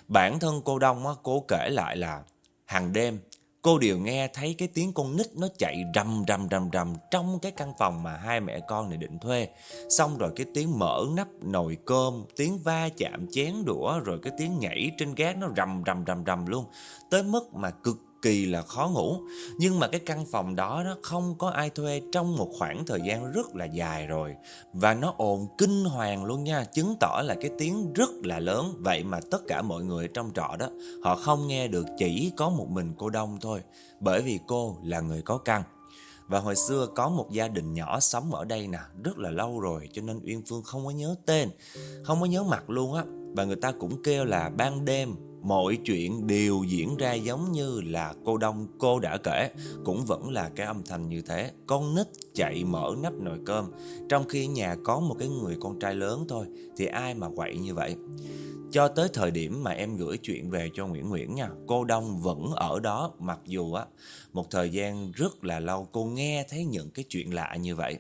Bản thân cô Đông á, cô kể lại là hàng đêm Cô đều nghe thấy cái tiếng con nít nó chạy rầm rầm rầm rầm trong cái căn phòng mà hai mẹ con này định thuê. Xong rồi cái tiếng mở nắp nồi cơm, tiếng va chạm chén đũa rồi cái tiếng nhảy trên gác nó rầm rầm rầm rầm luôn. Tới mức mà cực kỳ là khó ngủ. Nhưng mà cái căn phòng đó nó không có ai thuê trong một khoảng thời gian rất là dài rồi. Và nó ồn kinh hoàng luôn nha, chứng tỏ là cái tiếng rất là lớn. Vậy mà tất cả mọi người trong trọ đó, họ không nghe được chỉ có một mình cô Đông thôi. Bởi vì cô là người có căn. Và hồi xưa có một gia đình nhỏ sống ở đây nè, rất là lâu rồi cho nên Uyên Phương không có nhớ tên, không có nhớ mặt luôn á. Và người ta cũng kêu là ban đêm mọi chuyện đều diễn ra giống như là cô Đông cô đã kể, cũng vẫn là cái âm thanh như thế. Con nít chạy mở nắp nồi cơm, trong khi nhà có một cái người con trai lớn thôi, thì ai mà quậy như vậy. Cho tới thời điểm mà em gửi chuyện về cho Nguyễn Nguyễn nha, cô Đông vẫn ở đó mặc dù á một thời gian rất là lâu cô nghe thấy những cái chuyện lạ như vậy.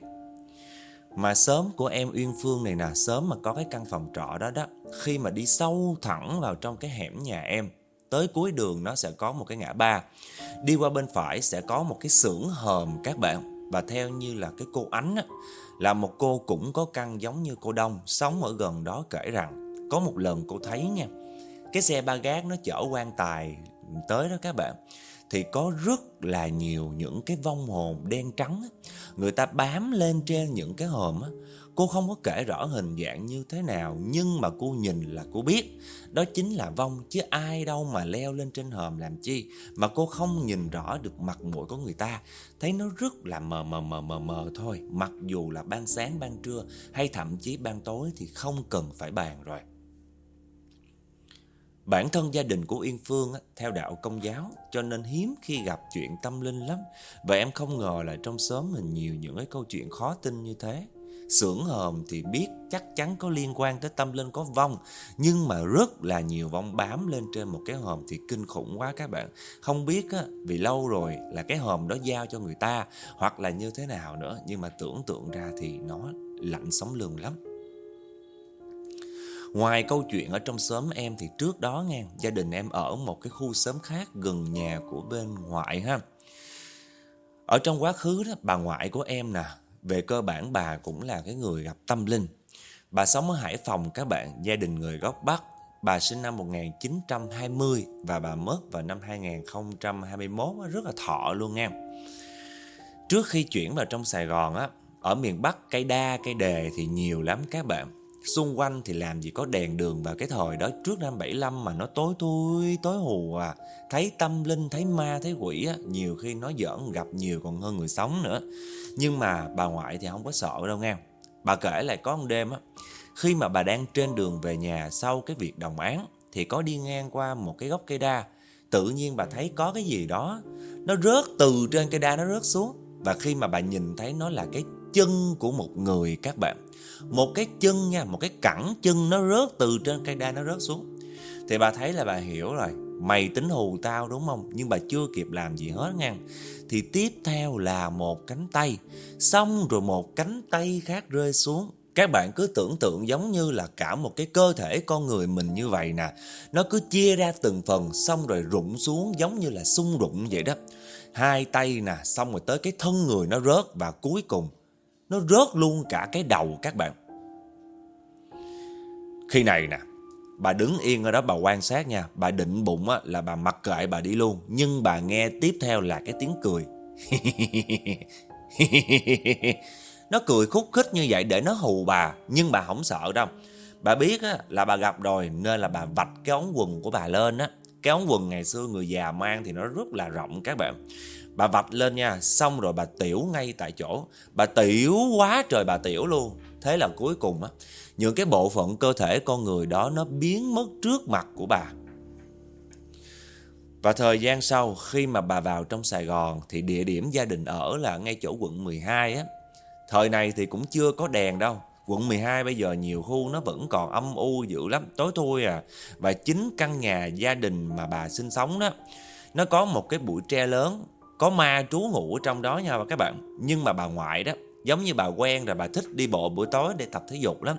Mà sớm của em Uyên Phương này nè, sớm mà có cái căn phòng trọ đó đó, khi mà đi sâu thẳng vào trong cái hẻm nhà em, tới cuối đường nó sẽ có một cái ngã ba. Đi qua bên phải sẽ có một cái xưởng hòm các bạn. Và theo như là cái cô Ánh á, là một cô cũng có căn giống như cô Đông, sống ở gần đó kể rằng có một lần cô thấy nha, cái xe ba gác nó chở quan tài tới đó các bạn thì có rất là nhiều những cái vong hồn đen trắng người ta bám lên trên những cái hòm á. Cô không có kể rõ hình dạng như thế nào, nhưng mà cô nhìn là cô biết đó chính là vong, chứ ai đâu mà leo lên trên hòm làm chi, mà cô không nhìn rõ được mặt mũi của người ta thấy nó rất là mờ mờ mờ mờ mờ thôi mặc dù là ban sáng, ban trưa, hay thậm chí ban tối thì không cần phải bàn rồi. Bản thân gia đình của Yên Phương theo đạo công giáo cho nên hiếm khi gặp chuyện tâm linh lắm. Và em không ngờ là trong xóm mình nhiều những cái câu chuyện khó tin như thế. Sưởng hòm thì biết chắc chắn có liên quan tới tâm linh có vong Nhưng mà rất là nhiều vong bám lên trên một cái hòm thì kinh khủng quá các bạn Không biết á, vì lâu rồi là cái hòm đó giao cho người ta Hoặc là như thế nào nữa Nhưng mà tưởng tượng ra thì nó lạnh sống lưng lắm Ngoài câu chuyện ở trong xóm em thì trước đó nghe gia đình em ở một cái khu xóm khác gần nhà của bên ngoại ha. Ở trong quá khứ đó, bà ngoại của em nè, về cơ bản bà cũng là cái người gặp tâm linh. Bà sống ở Hải Phòng các bạn, gia đình người gốc Bắc. Bà sinh năm 1920 và bà mất vào năm 2021 rất là thọ luôn nha. Trước khi chuyển vào trong Sài Gòn á, ở miền Bắc cây đa cây đề thì nhiều lắm các bạn. Xung quanh thì làm gì có đèn đường vào cái thời đó trước năm 75 mà nó tối thui, tối hù à. Thấy tâm linh, thấy ma, thấy quỷ á, nhiều khi nó giỡn gặp nhiều còn hơn người sống nữa. Nhưng mà bà ngoại thì không có sợ đâu nghe. Bà kể lại có một đêm á, khi mà bà đang trên đường về nhà sau cái việc đồng án thì có đi ngang qua một cái gốc cây đa. Tự nhiên bà thấy có cái gì đó nó rớt từ trên cây đa nó rớt xuống. Và khi mà bà nhìn thấy nó là cái chân của một người các bạn một cái chân nha, một cái cẳng chân nó rớt từ trên cây đa nó rớt xuống. Thì bà thấy là bà hiểu rồi, mày tính hù tao đúng không? Nhưng bà chưa kịp làm gì hết nha. Thì tiếp theo là một cánh tay. Xong rồi một cánh tay khác rơi xuống. Các bạn cứ tưởng tượng giống như là cả một cái cơ thể con người mình như vậy nè. Nó cứ chia ra từng phần, xong rồi rụng xuống giống như là sung rụng vậy đó. Hai tay nè, xong rồi tới cái thân người nó rớt và cuối cùng nó rớt luôn cả cái đầu các bạn. Khi này nè Bà đứng yên ở đó bà quan sát nha. Bà định bụng á, là bà mặc kệ bà đi luôn. Nhưng bà nghe tiếp theo là cái tiếng cười. Nó cười khúc khích như vậy để nó hù bà Nhưng bà không sợ đâu. Bà biết á, là bà gặp rồi Nên là bà vạch cái ống quần của bà lên á. Cái ống quần ngày xưa người già mang thì nó rất là rộng các bạn Bà vạch lên nha, xong rồi bà tiểu ngay tại chỗ. Bà tiểu quá trời bà tiểu luôn. Thế là cuối cùng á, những cái bộ phận cơ thể con người đó nó biến mất trước mặt của bà. Và thời gian sau khi mà bà vào trong Sài Gòn thì địa điểm gia đình ở là ngay chỗ quận 12 á. Thời này thì cũng chưa có đèn đâu. Quận 12 bây giờ nhiều khu nó vẫn còn âm u dữ lắm, tối thui à. Và chính căn nhà gia đình mà bà sinh sống đó, nó có một cái bụi tre lớn có ma trú ngụ ở trong đó nha các bạn. Nhưng mà bà ngoại đó giống như bà quen rồi bà thích đi bộ buổi tối để tập thể dục lắm.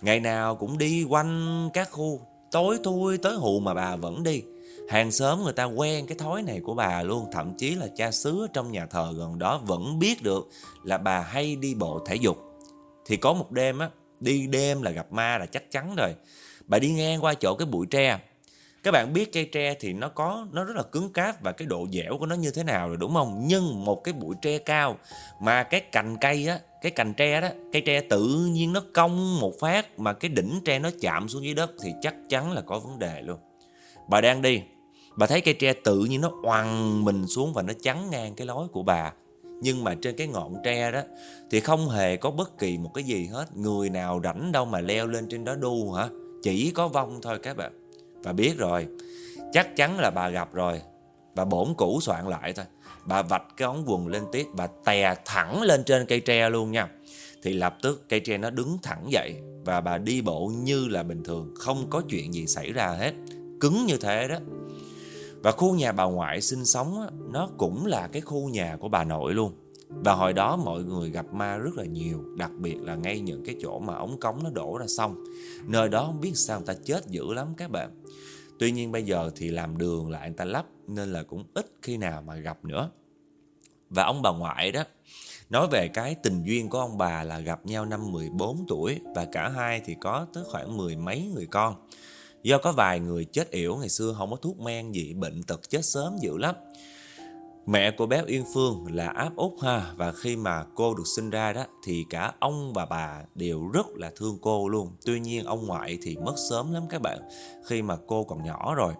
Ngày nào cũng đi quanh các khu tối thui tới hù mà bà vẫn đi. Hàng xóm người ta quen cái thói này của bà luôn thậm chí là cha xứ trong nhà thờ gần đó vẫn biết được là bà hay đi bộ thể dục thì có một đêm á, đi đêm là gặp ma là chắc chắn rồi. Bà đi ngang qua chỗ cái bụi tre. Các bạn biết cây tre thì nó có, nó rất là cứng cáp và cái độ dẻo của nó như thế nào rồi, đúng không? Nhưng một cái bụi tre cao mà cái cành cây á, cái cành tre đó, cây tre tự nhiên nó cong một phát mà cái đỉnh tre nó chạm xuống dưới đất thì chắc chắn là có vấn đề luôn. Bà đang đi, bà thấy cây tre tự nhiên nó oằn mình xuống và nó chắn ngang cái lối của bà nhưng mà trên cái ngọn tre đó thì không hề có bất kỳ một cái gì hết. Người nào rảnh đâu mà leo lên trên đó đu hả? Chỉ có vong thôi các bạn. Và biết rồi, Chắc chắn là bà gặp rồi. Bà bổn củ soạn lại thôi. Bà vạch cái ống quần lên tiếp, Bà tè thẳng lên trên cây tre luôn nha. Thì lập tức cây tre nó đứng thẳng dậy Và bà đi bộ như là bình thường, Không có chuyện gì xảy ra hết. Cứng như thế đó. Và khu nhà bà ngoại sinh sống Nó cũng là cái khu nhà của bà nội luôn. Và hồi đó mọi người gặp ma rất là nhiều, Đặc biệt là ngay những cái chỗ mà ống cống nó đổ ra sông Nơi đó không biết sao người ta chết dữ lắm các bạn. Tuy nhiên bây giờ thì làm đường lại người ta lắp, Nên là cũng ít khi nào mà gặp nữa. Và ông bà ngoại đó, Nói về cái tình duyên của ông bà là gặp nhau năm 14 tuổi, Và cả hai thì có tới khoảng mười mấy người con. Do có vài người chết yểu ngày xưa không có thuốc men gì Bệnh tật chết sớm dữ lắm Mẹ của bé Yên Phương là áp út ha và khi mà cô được sinh ra đó thì cả ông và bà đều rất là thương cô luôn. Tuy nhiên ông ngoại thì mất sớm lắm các bạn khi mà cô còn nhỏ rồi.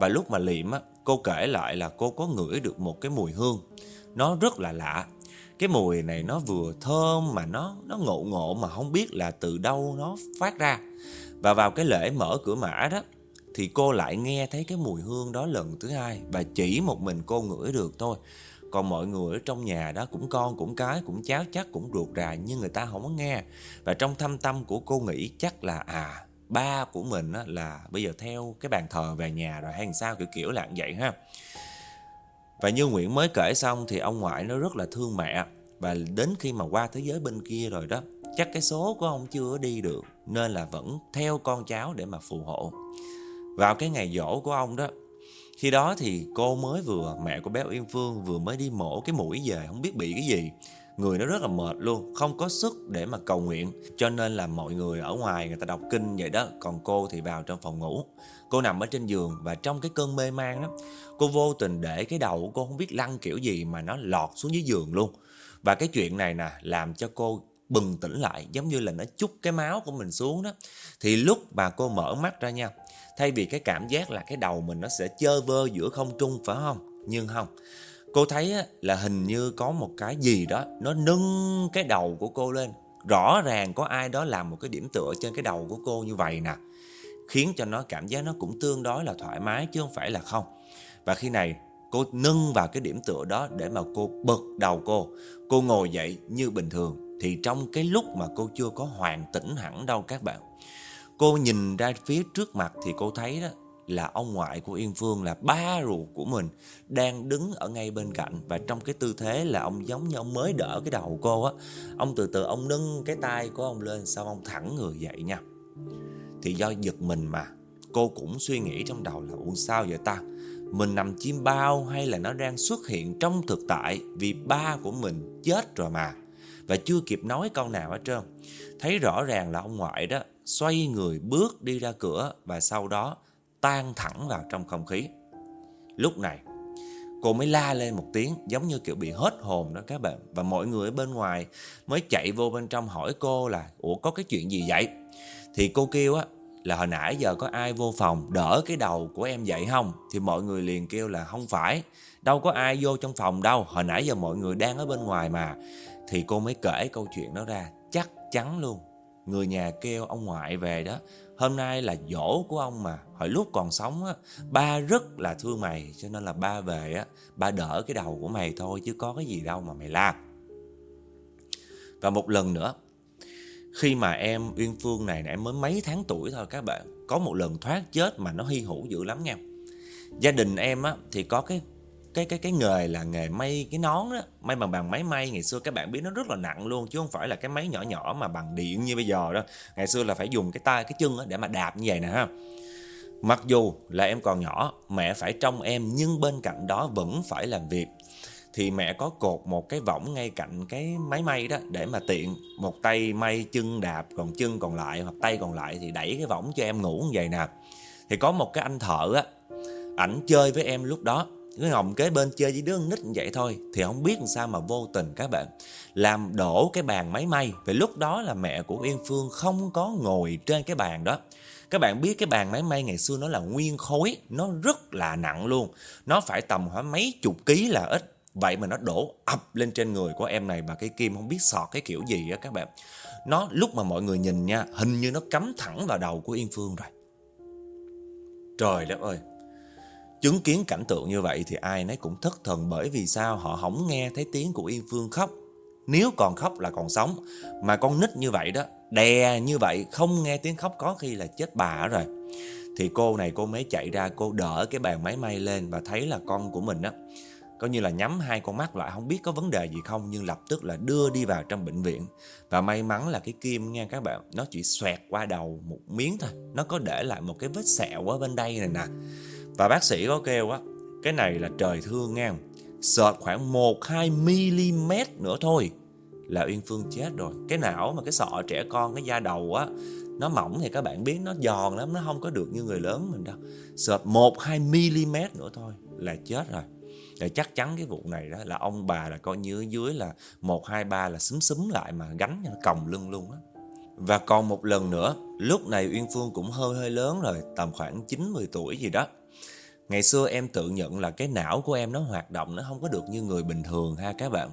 Và lúc mà liệm á, cô kể lại là cô có ngửi được một cái mùi hương. Nó rất là lạ. Cái mùi này nó vừa thơm mà nó nó ngộ ngộ mà không biết là từ đâu nó phát ra. Và vào cái lễ mở cửa mã đó thì cô lại nghe thấy cái mùi hương đó lần thứ hai và chỉ một mình cô ngửi được thôi. Còn mọi người ở trong nhà đó cũng con cũng cái cũng cháu chắc cũng ruột rà nhưng người ta không có nghe. Và trong thâm tâm của cô nghĩ chắc là à ba của mình á, là bây giờ theo cái bàn thờ về nhà rồi hay làm sao kiểu kiểu là như vậy ha. Và như Nguyễn mới kể xong thì ông ngoại nó rất là thương mẹ và đến khi mà qua thế giới bên kia rồi đó chắc cái số của ông chưa đi được nên là vẫn theo con cháu để mà phù hộ. Vào cái ngày dỗ của ông đó, Khi đó thì cô mới vừa, Mẹ của bé Yên Phương vừa mới đi mổ cái mũi về, Không biết bị cái gì. Người nó rất là mệt luôn, Không có sức để mà cầu nguyện. Cho nên là mọi người ở ngoài người ta đọc kinh vậy đó, Còn cô thì vào trong phòng ngủ. Cô nằm ở trên giường Và trong cái cơn mê man đó, Cô vô tình để cái đầu của cô không biết lăn kiểu gì Mà nó lọt xuống dưới giường luôn. Và cái chuyện này nè, làm cho cô bừng tỉnh lại, Giống như là nó chút cái máu của mình xuống đó Thì lúc mà cô mở mắt ra nha, Thay vì cái cảm giác là cái đầu mình nó sẽ chơ vơ giữa không trung, phải không? Nhưng không. Cô thấy là hình như có một cái gì đó, nó nâng cái đầu của cô lên. Rõ ràng có ai đó làm một cái điểm tựa trên cái đầu của cô như vậy nè. Khiến cho nó cảm giác nó cũng tương đối là thoải mái chứ không phải là không. Và khi này, cô nâng vào cái điểm tựa đó để mà cô bật đầu cô. Cô ngồi dậy như bình thường. Thì trong cái lúc mà cô chưa có hoàn tỉnh hẳn đâu các bạn, Cô nhìn ra phía trước mặt thì cô thấy đó là ông ngoại của Yên Phương, là ba ruột của mình, đang đứng ở ngay bên cạnh và trong cái tư thế là ông giống như ông mới đỡ cái đầu cô á. Ông từ từ ông nâng cái tay của ông lên sau ông thẳng người dậy nha. Thì do giật mình mà, cô cũng suy nghĩ trong đầu là, ủa, sao vậy ta? Mình nằm chim bao hay là nó đang xuất hiện trong thực tại vì ba của mình chết rồi mà. Và chưa kịp nói câu nào hết trơn. Thấy rõ ràng là ông ngoại đó xoay người bước đi ra cửa và sau đó tan thẳng vào trong không khí. Lúc này, cô mới la lên một tiếng giống như kiểu bị hết hồn đó các bạn. Và mọi người ở bên ngoài mới chạy vô bên trong hỏi cô là Ủa có cái chuyện gì vậy? Thì cô kêu á là hồi nãy giờ có ai vô phòng đỡ cái đầu của em dậy không? Thì mọi người liền kêu là không phải. Đâu có ai vô trong phòng đâu. Hồi nãy giờ mọi người đang ở bên ngoài mà. Thì cô mới kể câu chuyện đó ra. Chắc chắn luôn. Người nhà kêu ông ngoại về đó. Hôm nay là dỗ của ông mà. Hồi lúc còn sống á, Ba rất là thương mày. Cho nên là ba về á, Ba đỡ cái đầu của mày thôi, Chứ có cái gì đâu mà mày la. Và một lần nữa, Khi mà em, Uyên Phương này Em mới mấy tháng tuổi thôi các bạn, Có một lần thoát chết mà nó hy hữu dữ lắm nha. Gia đình em á, Thì có cái cái cái cái nghề là nghề may cái nón đó, may bằng bằng máy may. Ngày xưa các bạn biết nó rất là nặng luôn, chứ không phải là cái máy nhỏ nhỏ mà bằng điện như bây giờ đó ngày xưa là phải dùng cái tay, cái chân để mà đạp như vậy nè ha. Mặc dù là em còn nhỏ, mẹ phải trông em, nhưng bên cạnh đó vẫn phải làm việc. Thì mẹ có cột một cái võng ngay cạnh cái máy may đó để mà tiện, một tay may chân đạp, còn chân còn lại hoặc tay còn lại thì đẩy cái võng cho em ngủ như vậy nè. Thì có một cái anh thợ á, ảnh chơi với em lúc đó cái ngọng kế bên chơi với đứa nít như vậy thôi, thì không biết làm sao mà vô tình các bạn làm đổ cái bàn máy may. Vì lúc đó là mẹ của Yên Phương không có ngồi trên cái bàn đó. Các bạn biết cái bàn máy may ngày xưa nó là nguyên khối, nó rất là nặng luôn. Nó phải tầm khoảng mấy chục ký là ít. Vậy mà nó đổ ập lên trên người của em này và cái kim không biết sọt cái kiểu gì á các bạn. Nó, lúc mà mọi người nhìn nha, hình như nó cắm thẳng vào đầu của Yên Phương rồi. Trời đất ơi! Chứng kiến cảnh tượng như vậy thì ai nấy cũng thất thần bởi vì sao họ không nghe thấy tiếng của Yên Phương khóc. Nếu còn khóc là còn sống, mà con nít như vậy đó, đè như vậy không nghe tiếng khóc có khi là chết bà rồi. Thì cô này cô mới chạy ra cô đỡ cái bàn máy may lên và thấy là con của mình á coi như là nhắm hai con mắt lại không biết có vấn đề gì không nhưng lập tức là đưa đi vào trong bệnh viện và may mắn là cái kim nha các bạn nó chỉ xoẹt qua đầu một miếng thôi nó có để lại một cái vết sẹo ở bên đây này nè và bác sĩ có kêu á cái này là trời thương nha sợt khoảng 1-2 mm nữa thôi là Uyên Phương chết rồi cái não mà cái sọ trẻ con cái da đầu á nó mỏng thì các bạn biết nó giòn lắm nó không có được như người lớn mình đâu sợt 1-2 mm nữa thôi là chết rồi Để chắc chắn cái vụ này đó là ông bà là coi như dưới là 1, 2, 3 là xúm xúm lại mà gánh cho nó còng lưng luôn á. Và còn một lần nữa, lúc này Uyên Phương cũng hơi hơi lớn rồi, tầm khoảng 9-10 tuổi gì đó. Ngày xưa em tự nhận là cái não của em nó hoạt động nó không có được như người bình thường ha các bạn.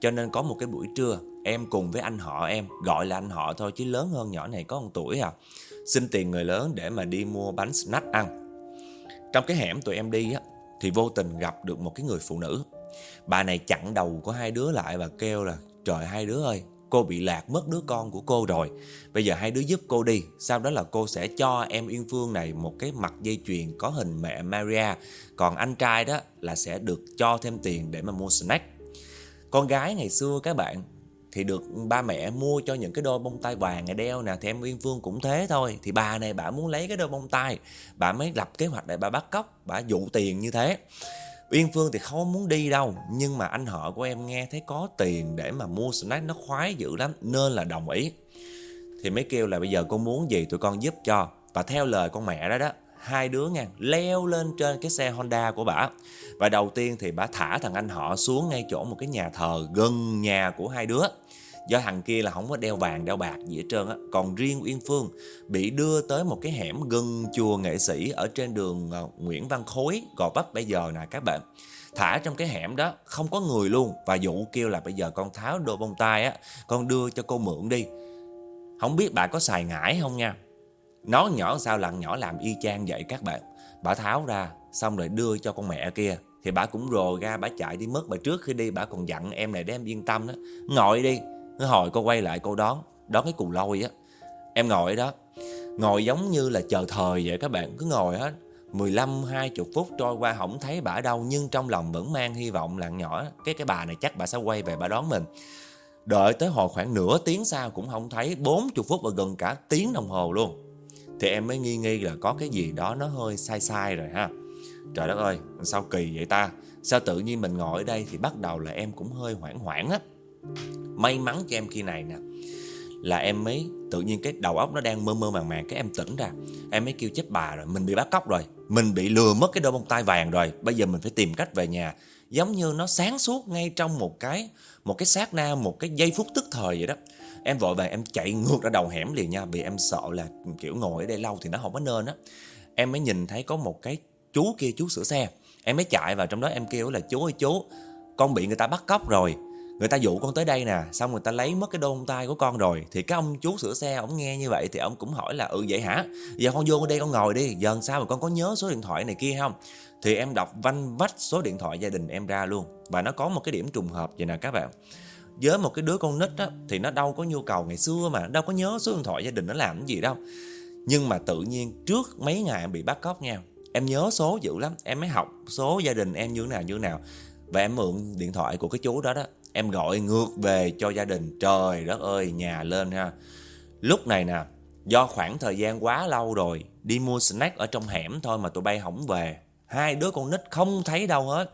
Cho nên có một cái buổi trưa, em cùng với anh họ em, gọi là anh họ thôi chứ lớn hơn nhỏ này có một tuổi à. Xin tiền người lớn để mà đi mua bánh snack ăn. Trong cái hẻm tụi em đi á, thì vô tình gặp được một cái người phụ nữ. Bà này chặn đầu của hai đứa lại và kêu là trời hai đứa ơi, cô bị lạc mất đứa con của cô rồi. Bây giờ hai đứa giúp cô đi. Sau đó là cô sẽ cho em Yên Phương này một cái mặt dây chuyền có hình mẹ Maria. Còn anh trai đó là sẽ được cho thêm tiền để mà mua snack. Con gái ngày xưa các bạn, thì được ba mẹ mua cho những cái đôi bông tai vàng này đeo nè thì em Uyên Phương cũng thế thôi thì bà này bà muốn lấy cái đôi bông tai bà mới lập kế hoạch để bà bắt cóc, bà dụ tiền như thế Uyên Phương thì không muốn đi đâu, nhưng mà anh họ của em nghe thấy có tiền để mà mua snack nó khoái dữ lắm, nên là đồng ý. Thì mới kêu là bây giờ con muốn gì tụi con giúp cho. Và theo lời con mẹ đó đó, hai đứa nha, leo lên trên cái xe Honda của bà. Và đầu tiên thì bà thả thằng anh họ xuống ngay chỗ một cái nhà thờ gần nhà của hai đứa do thằng kia là không có đeo vàng, đeo bạc gì hết trơn á. Còn riêng Uyên Phương bị đưa tới một cái hẻm gần chùa nghệ sĩ ở trên đường ờ, Nguyễn Văn Khối, Gò Vấp bây giờ nè các bạn. Thả trong cái hẻm đó, không có người luôn. Và dụ kêu là bây giờ con tháo đôi bông tai á, con đưa cho cô mượn đi. Không biết bà có xài ngải không nha? Nó nhỏ sao lặng nhỏ làm y chang vậy các bạn? Bà tháo ra, xong rồi đưa cho con mẹ kia. Thì bà cũng rồ ra, bà chạy đi mất. Mà trước khi đi, bà còn dặn em này để em yên tâm đó. Ngồi đi nó hồi cô quay lại cô đón Đón cái cù lôi á Em ngồi đó Ngồi giống như là chờ thời vậy các bạn Cứ ngồi hết 15 20 phút trôi qua không thấy bà đâu nhưng trong lòng vẫn mang hy vọng là nhỏ cái cái bà này chắc bà sẽ quay về bà đón mình. Đợi tới hồi khoảng nửa tiếng sau cũng không thấy 40 phút và gần cả tiếng đồng hồ luôn. Thì em mới nghi nghi là có cái gì đó nó hơi sai sai rồi ha. Trời đất ơi, sao kỳ vậy ta? Sao tự nhiên mình ngồi ở đây thì bắt đầu là em cũng hơi hoảng hoảng á. May mắn cho em khi này nè, Là em mới, tự nhiên cái đầu óc nó đang mơ mơ màng màng, Cái em tỉnh ra. Em mới kêu chết bà rồi, Mình bị bắt cóc rồi, Mình bị lừa mất cái đôi bông tai vàng rồi. Bây giờ mình phải tìm cách về nhà, Giống như nó sáng suốt ngay trong một cái Một cái sát na, Một cái giây phút tức thời vậy đó. Em vội vàng em chạy ngược ra đầu hẻm liền nha, Vì em sợ là, kiểu, ngồi ở đây lâu thì nó không có nên á. Em mới nhìn thấy có một cái chú kia, chú sửa xe. Em mới chạy vào trong đó, em kêu là, chú ơi, chú, Con bị người ta bắt cóc rồi người ta dụ con tới đây nè, xong người ta lấy mất cái đôn tay của con rồi, thì cái ông chú sửa xe ông nghe như vậy thì ông cũng hỏi là ừ vậy hả? Giờ con vô đây con ngồi đi, giờ sao mà con có nhớ số điện thoại này kia không? Thì em đọc vanh vách số điện thoại gia đình em ra luôn, và nó có một cái điểm trùng hợp vậy nè các bạn. Với một cái đứa con nít á, thì nó đâu có nhu cầu ngày xưa mà đâu có nhớ số điện thoại gia đình nó làm cái gì đâu. Nhưng mà tự nhiên trước mấy ngày em bị bắt cóc nha, em nhớ số dữ lắm, em mới học số gia đình em như thế nào, như thế nào. Và em mượn điện thoại của cái chú đó đó Em gọi ngược về cho gia đình. Trời đất ơi nhà lên ha. Lúc này nè Do khoảng thời gian quá lâu rồi Đi mua snack ở trong hẻm thôi mà tụi bay không về. Hai đứa con nít không thấy đâu hết.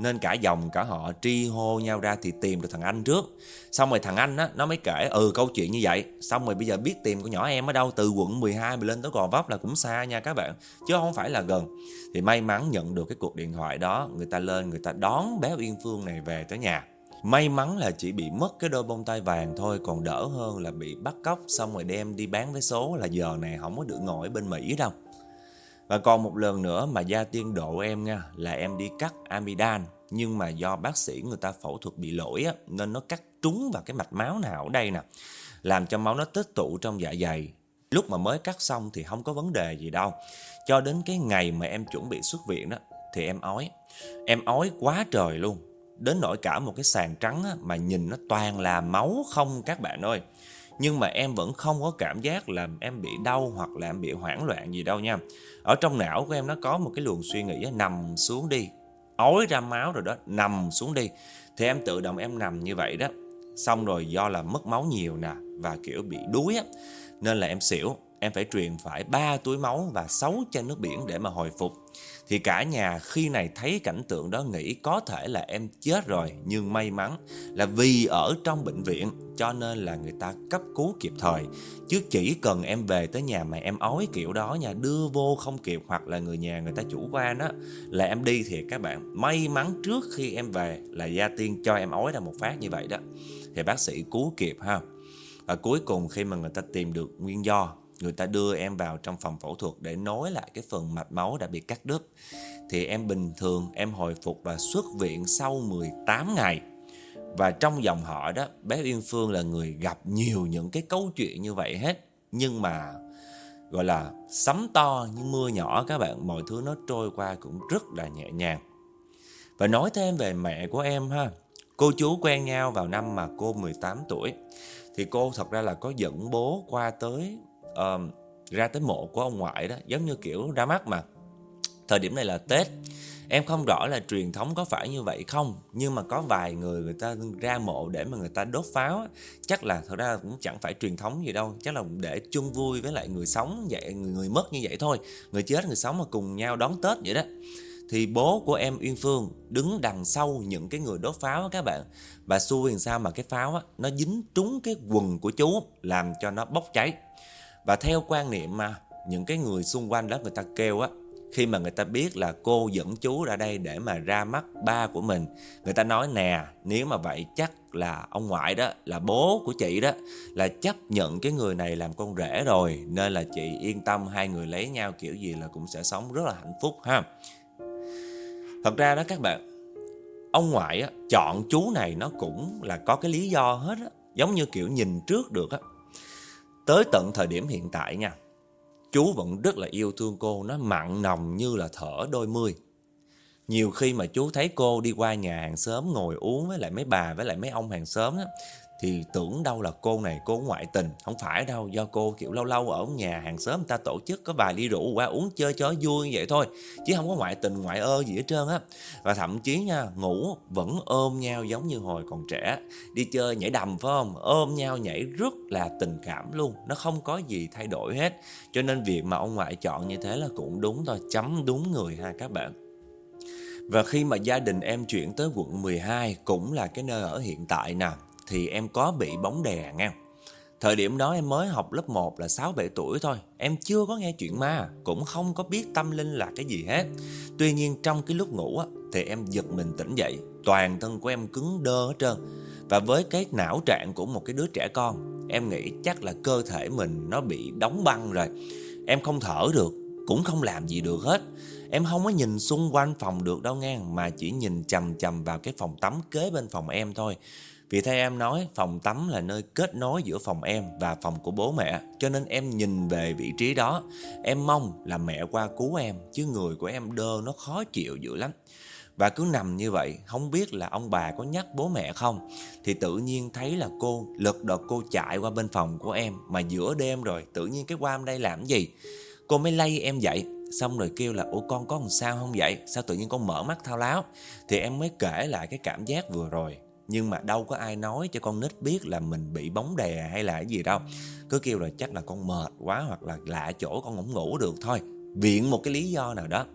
Nên cả dòng cả họ tri hô nhau ra thì tìm được thằng anh trước. Xong rồi thằng anh á, nó mới kể ừ câu chuyện như vậy. Xong rồi bây giờ biết tìm của nhỏ em ở đâu Từ quận 12 mà lên tới Gò Vấp là cũng xa nha các bạn. Chứ không phải là gần. Thì may mắn nhận được cái cuộc điện thoại đó Người ta lên người ta đón bé Uyên Phương này về tới nhà. May mắn là chỉ bị mất cái đôi bông tai vàng thôi, Còn đỡ hơn là bị bắt cóc, Xong rồi đem đi bán vé số là giờ này không có được ngồi bên Mỹ đâu Và còn một lần nữa mà gia tiên độ em nha, Là em đi cắt amidan Nhưng mà do bác sĩ người ta phẫu thuật bị lỗi á, Nên nó cắt trúng vào cái mạch máu nào ở đây nè, Làm cho máu nó tích tụ trong dạ dày Lúc mà mới cắt xong thì không có vấn đề gì đâu. Cho đến cái ngày mà em chuẩn bị xuất viện đó, thì em ói. Em ói quá trời luôn. Đến nỗi cả một cái sàn trắng á, mà nhìn nó toàn là máu không các bạn ơi. Nhưng mà em vẫn không có cảm giác là em bị đau hoặc là em bị hoảng loạn gì đâu nha. Ở trong não của em nó có một cái luồng suy nghĩ nằm xuống đi. Ói ra máu rồi đó, nằm xuống đi. Thì em tự động em nằm như vậy đó. Xong rồi do là mất máu nhiều nè và kiểu bị đuối á. Nên là em xỉu em phải truyền phải 3 túi máu và 6 chai nước biển để mà hồi phục. Thì cả nhà khi này thấy cảnh tượng đó nghĩ có thể là em chết rồi, nhưng may mắn là vì ở trong bệnh viện, cho nên là người ta cấp cứu kịp thời. Chứ chỉ cần em về tới nhà mà em ói kiểu đó nhà đưa vô không kịp hoặc là người nhà người ta chủ quan đó là em đi thì các bạn may mắn trước khi em về là gia tiên cho em ói ra một phát như vậy đó thì bác sĩ cứu kịp ha. Và cuối cùng khi mà người ta tìm được nguyên do người ta đưa em vào trong phòng phẫu thuật để nối lại cái phần mạch máu đã bị cắt đứt. Thì em bình thường em hồi phục và xuất viện sau 18 ngày. Và trong dòng họ đó, bé Uyên Phương là người gặp nhiều những cái câu chuyện như vậy hết. Nhưng mà gọi là sấm to như mưa nhỏ các bạn, mọi thứ nó trôi qua cũng rất là nhẹ nhàng. Và nói thêm về mẹ của em ha. Cô chú quen nhau vào năm mà cô 18 tuổi. Thì cô thật ra là có dẫn bố qua tới um, ra tới mộ của ông ngoại đó giống như kiểu ra mắt mà. Thời điểm này là tết. Em không rõ là truyền thống có phải như vậy không nhưng mà có vài người người ta ra mộ để mà người ta đốt pháo chắc là thật ra cũng chẳng phải truyền thống gì đâu chắc là để chung vui với lại người sống vậy người người mất như vậy thôi. Người chết người sống mà cùng nhau đón tết vậy đó. Thì bố của em Uyên Phương đứng đằng sau những cái người đốt pháo đó các bạn. Và xui làm sao mà cái pháo á, nó dính trúng cái quần của chú làm cho nó bốc cháy và theo quan niệm mà những cái người xung quanh đó người ta kêu á khi mà người ta biết là cô dẫn chú ra đây để mà ra mắt ba của mình người ta nói nè nếu mà vậy chắc là ông ngoại đó là bố của chị đó là chấp nhận cái người này làm con rể rồi nên là chị yên tâm hai người lấy nhau kiểu gì là cũng sẽ sống rất là hạnh phúc ha. Thật ra đó các bạn ông ngoại á, chọn chú này nó cũng là có cái lý do hết á giống như kiểu nhìn trước được á. Tới tận thời điểm hiện tại nha, chú vẫn rất là yêu thương cô, nó mặn nồng như là thở đôi mươi. Nhiều khi mà chú thấy cô đi qua nhà hàng xóm ngồi uống với lại mấy bà với lại mấy ông hàng xóm á, thì tưởng đâu là cô này cô ngoại tình. Không phải đâu, do cô, kiểu, lâu lâu ở nhà, hàng xóm người ta tổ chức, có vài ly rượu, qua uống chơi cho vui như vậy thôi. Chứ không có ngoại tình, ngoại ơ gì hết trơn á. Và thậm chí nha, ngủ vẫn ôm nhau giống như hồi còn trẻ. Đi chơi nhảy đầm, phải không? Ôm nhau nhảy rất là tình cảm luôn. Nó không có gì thay đổi hết. Cho nên việc mà ông ngoại chọn như thế là cũng đúng thôi. Chấm đúng người ha các bạn. Và khi mà gia đình em chuyển tới quận 12 cũng là cái nơi ở hiện tại nè thì em có bị bóng đè nghe. Thời điểm đó em mới học lớp 1 là 6-7 tuổi thôi Em chưa có nghe chuyện ma Cũng không có biết tâm linh là cái gì hết. Tuy nhiên trong cái lúc ngủ á, Thì em giật mình tỉnh dậy Toàn thân của em cứng đơ hết trơn. Và với cái não trạng của một cái đứa trẻ con Em nghĩ chắc là cơ thể mình Nó bị đóng băng rồi. Em không thở được Cũng không làm gì được hết. Em không có nhìn xung quanh phòng được đâu nghe Mà chỉ nhìn chầm chầm vào cái phòng tắm kế bên phòng em thôi vì theo em nói, phòng tắm là nơi kết nối giữa phòng em và phòng của bố mẹ, Cho nên em nhìn về vị trí đó. Em mong là mẹ qua cứu em, Chứ người của em đơ nó khó chịu dữ lắm. Và cứ nằm như vậy, Không biết là ông bà có nhắc bố mẹ không? Thì tự nhiên thấy là cô Lật đật cô chạy qua bên phòng của em, Mà giữa đêm rồi, tự nhiên cái quam đây làm gì? Cô mới lay em dậy, Xong rồi kêu là, Ủa, con có làm sao không vậy? Sao tự nhiên con mở mắt thao láo? Thì em mới kể lại cái cảm giác vừa rồi nhưng mà đâu có ai nói cho con nít biết là mình bị bóng đè hay là cái gì đâu. Cứ kêu là chắc là con mệt quá hoặc là lạ chỗ con không ngủ được thôi. Viện một cái lý do nào đó.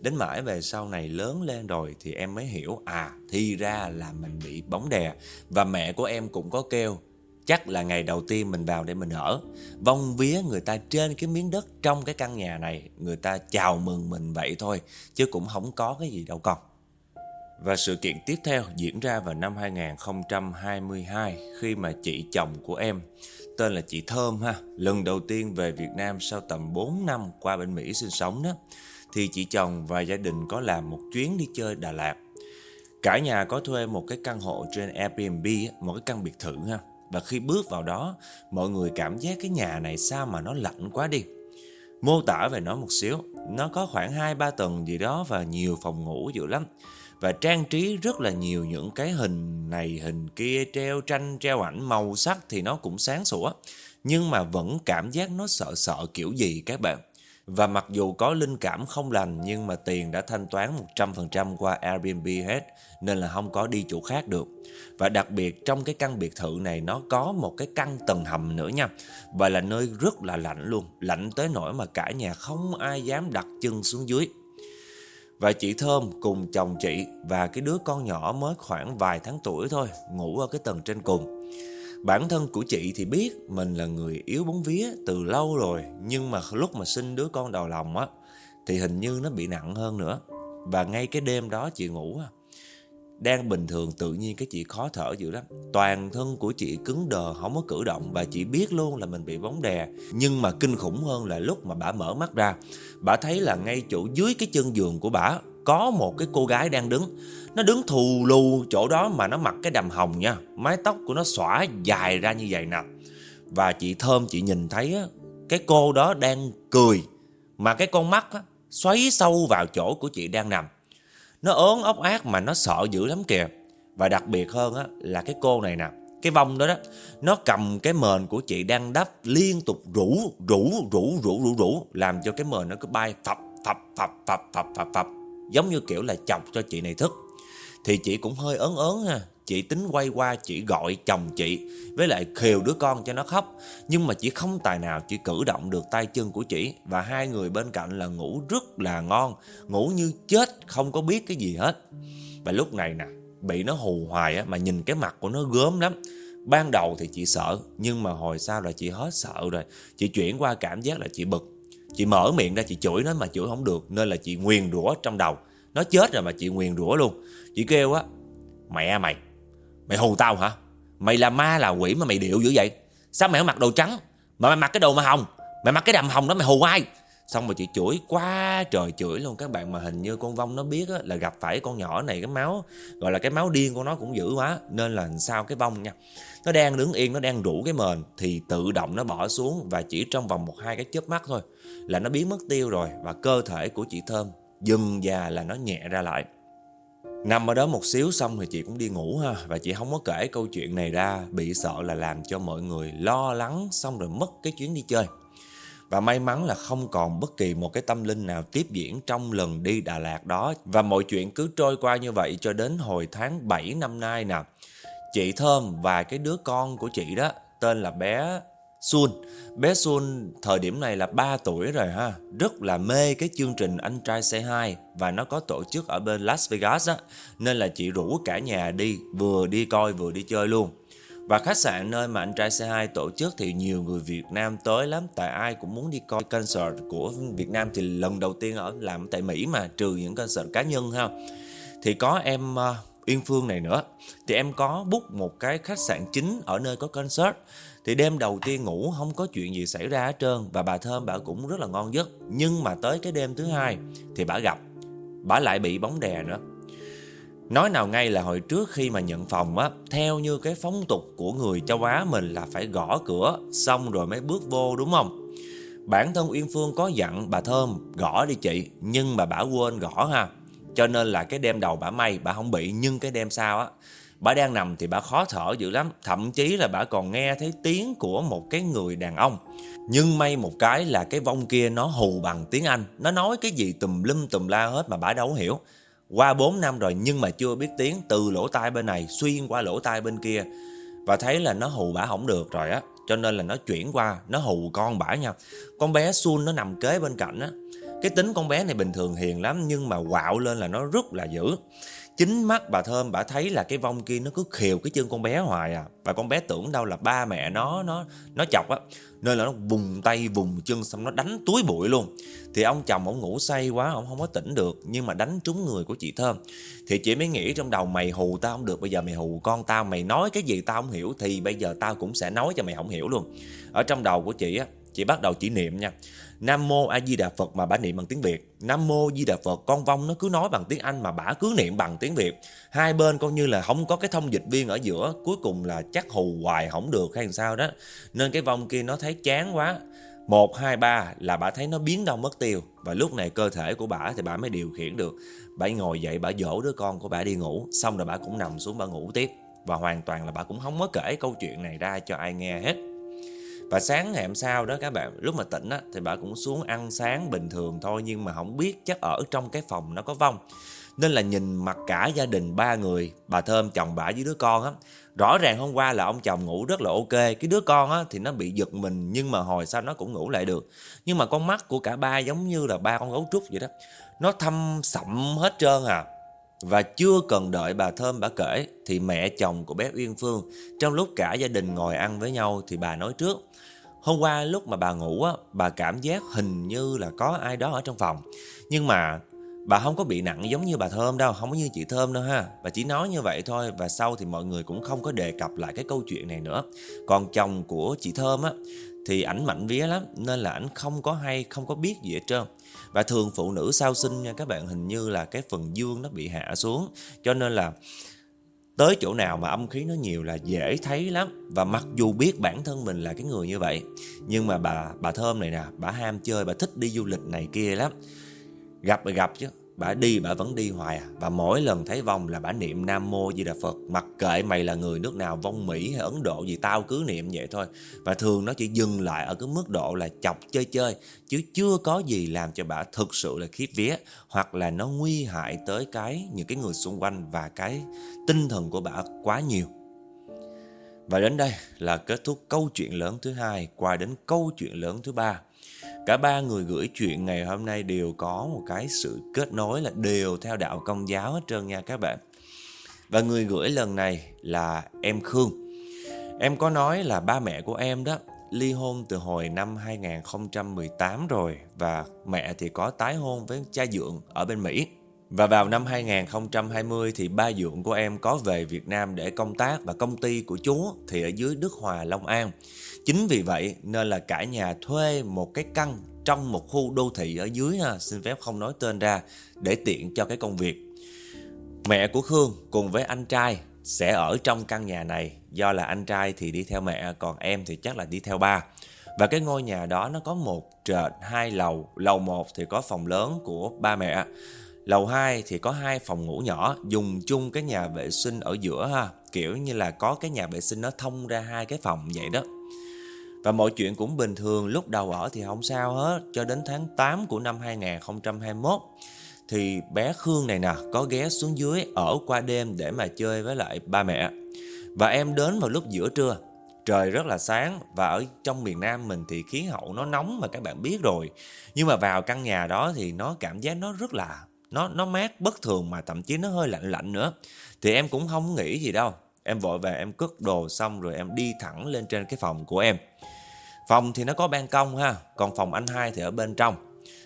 Đến mãi về sau này lớn lên rồi thì em mới hiểu à thì ra là mình bị bóng đè. Và mẹ của em cũng có kêu, chắc là ngày đầu tiên mình vào để mình ở. Vong vía người ta trên cái miếng đất trong cái căn nhà này, người ta chào mừng mình vậy thôi, chứ cũng không có cái gì đâu con và sự kiện tiếp theo diễn ra vào năm 2022 khi mà chị chồng của em, tên là chị Thơm ha, lần đầu tiên về Việt Nam sau tầm 4 năm qua bên Mỹ sinh sống đó, thì chị chồng và gia đình có làm một chuyến đi chơi Đà Lạt. Cả nhà có thuê một cái căn hộ trên Airbnb, một cái căn biệt thự ha. và khi bước vào đó, mọi người cảm giác cái nhà này sao mà nó lạnh quá đi. Mô tả về nó một xíu, nó có khoảng 2-3 tầng gì đó và nhiều phòng ngủ dữ lắm. Và trang trí rất là nhiều những cái hình này hình kia treo tranh treo ảnh màu sắc thì nó cũng sáng sủa. Nhưng mà vẫn cảm giác nó sợ sợ kiểu gì các bạn. Và mặc dù có linh cảm không lành nhưng mà tiền đã thanh toán 100% qua Airbnb hết nên là không có đi chỗ khác được. Và đặc biệt trong cái căn biệt thự này nó có một cái căn tầng hầm nữa nha. Và là nơi rất là lạnh luôn, lạnh tới nỗi mà cả nhà không ai dám đặt chân xuống dưới. Và chị Thơm cùng chồng chị và cái đứa con nhỏ mới khoảng vài tháng tuổi thôi, ngủ ở cái tầng trên cùng. Bản thân của chị thì biết mình là người yếu bóng vía từ lâu rồi, Nhưng mà lúc mà sinh đứa con đầu lòng á, Thì hình như nó bị nặng hơn nữa Và ngay cái đêm đó chị ngủ á đang bình thường tự nhiên cái chị khó thở dữ lắm. Toàn thân của chị cứng đờ không có cử động Và chị biết luôn là mình bị bóng đè. Nhưng mà kinh khủng hơn là lúc mà bà mở mắt ra Bà thấy là ngay chỗ dưới cái chân giường của bà Có một cái cô gái đang đứng. Nó đứng thù lù chỗ đó mà nó mặc cái đầm hồng nha Mái tóc của nó xõa dài ra như vậy nè. Và chị Thơm chị nhìn thấy Cái cô đó đang cười Mà cái con mắt á, xoáy sâu vào chỗ của chị đang nằm. Nó ớn ốc ác mà nó sợ dữ lắm kìa. Và đặc biệt hơn á, là cái cô này nè Cái vong đó đó Nó cầm cái mền của chị đang đắp Liên tục rủ rủ rủ rủ rủ rủ Làm cho cái mền nó cứ bay phập phập phập phập phập phập phập. Giống như kiểu là chọc cho chị này thức. Thì chị cũng hơi ớn ớn ha. Chị tính quay qua, chỉ gọi chồng chị, Với lại khều đứa con cho nó khóc. Nhưng mà chị không tài nào chỉ cử động được tay chân của chị. Và hai người bên cạnh là ngủ rất là ngon, Ngủ như chết, không có biết cái gì hết. Và lúc này nè, Bị nó hù hoài á, Mà nhìn cái mặt của nó gớm lắm. Ban đầu thì chị sợ, Nhưng mà hồi sau là chị hết sợ rồi. Chị chuyển qua cảm giác là chị bực. Chị mở miệng ra, chị chửi nó mà chửi không được, Nên là chị nguyền rủa trong đầu. Nó chết rồi mà chị nguyền rủa luôn. Chị kêu á, Mẹ mày Mày hù tao hả? Mày là ma là quỷ mà mày điệu dữ vậy? Sao mày không mặc đồ trắng? Mà mày mặc cái đồ mà hồng. Mày mặc cái đầm hồng đó mày hù ai? Xong rồi chị chửi quá trời chửi luôn. Các bạn Mà hình như con Vong nó biết á, là gặp phải con nhỏ này Cái máu gọi là cái máu điên của nó cũng dữ quá. Nên là sao cái Vong nha. Nó đang đứng yên nó đang rủ cái mền Thì tự động nó bỏ xuống Và chỉ trong vòng một hai cái chớp mắt thôi Là nó biến mất tiêu rồi Và cơ thể của chị Thơm dừng già là nó nhẹ ra lại. Nằm ở đó một xíu xong thì chị cũng đi ngủ ha. Và chị không có kể câu chuyện này ra, Bị sợ là làm cho mọi người lo lắng, Xong rồi mất cái chuyến đi chơi. Và may mắn là không còn bất kỳ một cái tâm linh nào tiếp diễn trong lần đi Đà Lạt đó. Và mọi chuyện cứ trôi qua như vậy cho đến hồi tháng 7 năm nay nè. Chị Thơm và cái đứa con của chị đó, Tên là bé Sun. Bé Sun thời điểm này là 3 tuổi rồi ha, rất là mê cái chương trình Anh trai C2 và nó có tổ chức ở bên Las Vegas á, nên là chị rủ cả nhà đi, vừa đi coi vừa đi chơi luôn. Và khách sạn nơi mà anh trai C2 tổ chức thì nhiều người Việt Nam tới lắm. Tại ai cũng muốn đi coi concert của Việt Nam thì lần đầu tiên ở làm tại Mỹ mà Trừ những concert cá nhân ha. Thì có em ờ, uh, Yên Phương này nữa. Thì em có book một cái khách sạn chính ở nơi có concert thì đêm đầu tiên ngủ không có chuyện gì xảy ra hết trơn Và bà Thơm bà cũng rất là ngon giấc. Nhưng mà tới cái đêm thứ hai Thì bà gặp, Bà lại bị bóng đè nữa. Nói nào ngay là hồi trước khi mà nhận phòng á, Theo như cái phong tục của người châu Á mình là phải gõ cửa Xong rồi mới bước vô đúng không? Bản thân Uyên Phương có dặn bà Thơm gõ đi chị, Nhưng mà bà quên gõ ha. Cho nên là cái đêm đầu bà may bà không bị, Nhưng cái đêm sau á Bà đang nằm thì bà khó thở dữ lắm. Thậm chí là bà còn nghe thấy tiếng của một cái người đàn ông. Nhưng may một cái là cái vong kia nó hù bằng tiếng Anh. Nó nói cái gì tùm lum tùm la hết mà bà đâu hiểu. Qua 4 năm rồi nhưng mà chưa biết tiếng. Từ lỗ tai bên này, xuyên qua lỗ tai bên kia. Và thấy là nó hù bà không được rồi á. Cho nên là nó chuyển qua, Nó hù con bả nha. Con bé Sun nó nằm kế bên cạnh á. Cái tính con bé này bình thường hiền lắm Nhưng mà quạo lên là nó rất là dữ. Chính mắt bà Thơm, bà thấy là cái vong kia nó cứ khều cái chân con bé hoài à. Và con bé tưởng đâu là ba mẹ nó nó nó chọc á. Nên là nó vùng tay, vùng chân xong nó đánh túi bụi luôn. Thì ông chồng ông ngủ say quá, ông không có tỉnh được, Nhưng mà đánh trúng người của chị Thơm. Thì chị mới nghĩ trong đầu, mày hù tao không được, Bây giờ mày hù con tao, mày nói cái gì tao không hiểu, Thì bây giờ tao cũng sẽ nói cho mày không hiểu luôn. Ở trong đầu của chị á, Chị bắt đầu chỉ niệm nha. Nam Mô A Di Đà Phật mà bà niệm bằng tiếng Việt. Nam Mô Di Đà Phật, con vong nó cứ nói bằng tiếng Anh mà bà cứ niệm bằng tiếng Việt. Hai bên coi như là không có cái thông dịch viên ở giữa, Cuối cùng là chắc hù hoài không được hay sao đó. Nên cái vong kia nó thấy chán quá. Một, hai, ba là bà thấy nó biến đâu mất tiêu. Và lúc này cơ thể của bà thì bà mới điều khiển được. Bà ngồi dậy bà dỗ đứa con của bà đi ngủ. Xong rồi bà cũng nằm xuống bà ngủ tiếp. Và hoàn toàn là bà cũng không có kể câu chuyện này ra cho ai nghe hết và sáng ngày hôm sau đó các bạn Lúc mà tỉnh á, thì bà cũng xuống ăn sáng bình thường thôi Nhưng mà không biết chắc ở trong cái phòng nó có vong. Nên là nhìn mặt cả gia đình ba người Bà Thơm, chồng bà với đứa con á Rõ ràng hôm qua là ông chồng ngủ rất là ok. Cái đứa con á, thì nó bị giật mình Nhưng mà hồi sau nó cũng ngủ lại được. Nhưng mà con mắt của cả ba giống như là ba con gấu trúc vậy đó. Nó thâm sậm hết trơn à. Và chưa cần đợi bà Thơm bà kể thì mẹ chồng của bé Uyên Phương trong lúc cả gia đình ngồi ăn với nhau thì bà nói trước Hôm qua lúc mà bà ngủ á, bà cảm giác hình như là có ai đó ở trong phòng. Nhưng mà bà không có bị nặng giống như bà Thơm đâu, không có như chị Thơm đâu ha. Bà chỉ nói như vậy thôi và sau thì mọi người cũng không có đề cập lại cái câu chuyện này nữa. Còn chồng của chị Thơm á thì ảnh mạnh vía lắm nên là ảnh không có hay, không có biết gì hết trơn. Và thường phụ nữ sau sinh nha các bạn hình như là cái phần dương nó bị hạ xuống cho nên là Tới chỗ nào mà âm khí nó nhiều là dễ thấy lắm. Và mặc dù biết bản thân mình là cái người như vậy Nhưng mà bà bà Thơm này nè Bà ham chơi, bà thích đi du lịch này kia lắm. Gặp là gặp chứ. Bà đi, bà vẫn đi hoài à. Và mỗi lần thấy vong là bà niệm Nam Mô Di Đà Phật. Mặc kệ mày là người nước nào, Vong Mỹ hay Ấn Độ gì, tao cứ niệm vậy thôi. Và thường nó chỉ dừng lại ở cái mức độ là chọc chơi chơi, Chứ chưa có gì làm cho bà thực sự là khiếp vía, Hoặc là nó nguy hại tới cái những cái người xung quanh Và cái tinh thần của bà quá nhiều. Và đến đây là kết thúc câu chuyện lớn thứ hai, Qua đến câu chuyện lớn thứ ba. Cả ba người gửi chuyện ngày hôm nay đều có một cái sự kết nối là đều theo đạo công giáo hết trơn nha các bạn. Và người gửi lần này là em Khương. Em có nói là ba mẹ của em đó ly hôn từ hồi năm 2018 rồi và mẹ thì có tái hôn với cha dượng ở bên Mỹ. Và vào năm 2020 thì ba dượng của em có về Việt Nam để công tác và công ty của chú thì ở dưới Đức Hòa, Long An. Chính vì vậy nên là cả nhà thuê một cái căn trong một khu đô thị ở dưới ha, xin phép không nói tên ra để tiện cho cái công việc. Mẹ của Khương cùng với anh trai sẽ ở trong căn nhà này do là anh trai thì đi theo mẹ còn em thì chắc là đi theo ba. Và cái ngôi nhà đó nó có một trệt hai lầu, lầu một thì có phòng lớn của ba mẹ. Lầu 2 thì có hai phòng ngủ nhỏ dùng chung cái nhà vệ sinh ở giữa ha, kiểu như là có cái nhà vệ sinh nó thông ra hai cái phòng vậy đó. Và mọi chuyện cũng bình thường, lúc đầu ở thì không sao hết, cho đến tháng 8 của năm 2021 thì bé Khương này nè có ghé xuống dưới ở qua đêm để mà chơi với lại ba mẹ. Và em đến vào lúc giữa trưa, trời rất là sáng và ở trong miền Nam mình thì khí hậu nó nóng mà các bạn biết rồi. Nhưng mà vào căn nhà đó thì nó cảm giác nó rất là nó nó mát bất thường mà thậm chí nó hơi lạnh lạnh nữa. Thì em cũng không nghĩ gì đâu. Em vội về em cất đồ xong rồi em đi thẳng lên trên cái phòng của em. Phòng thì nó có ban công ha, còn phòng anh hai thì ở bên trong.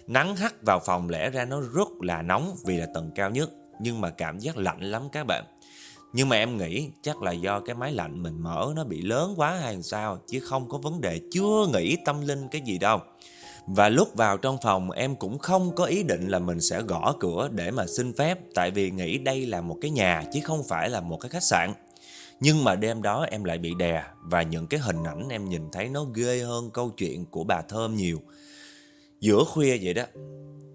Nắng hắt vào phòng lẽ ra nó rất là nóng vì là tầng cao nhất, nhưng mà cảm giác lạnh lắm các bạn. Nhưng mà em nghĩ chắc là do cái máy lạnh mình mở nó bị lớn quá hay sao, chứ không có vấn đề, chưa nghĩ tâm linh cái gì đâu. Và lúc vào trong phòng em cũng không có ý định là mình sẽ gõ cửa để mà xin phép Tại vì nghĩ đây là một cái nhà chứ không phải là một cái khách sạn nhưng mà đêm đó em lại bị đè Và những cái hình ảnh em nhìn thấy nó ghê hơn câu chuyện của bà Thơm nhiều. Giữa khuya vậy đó,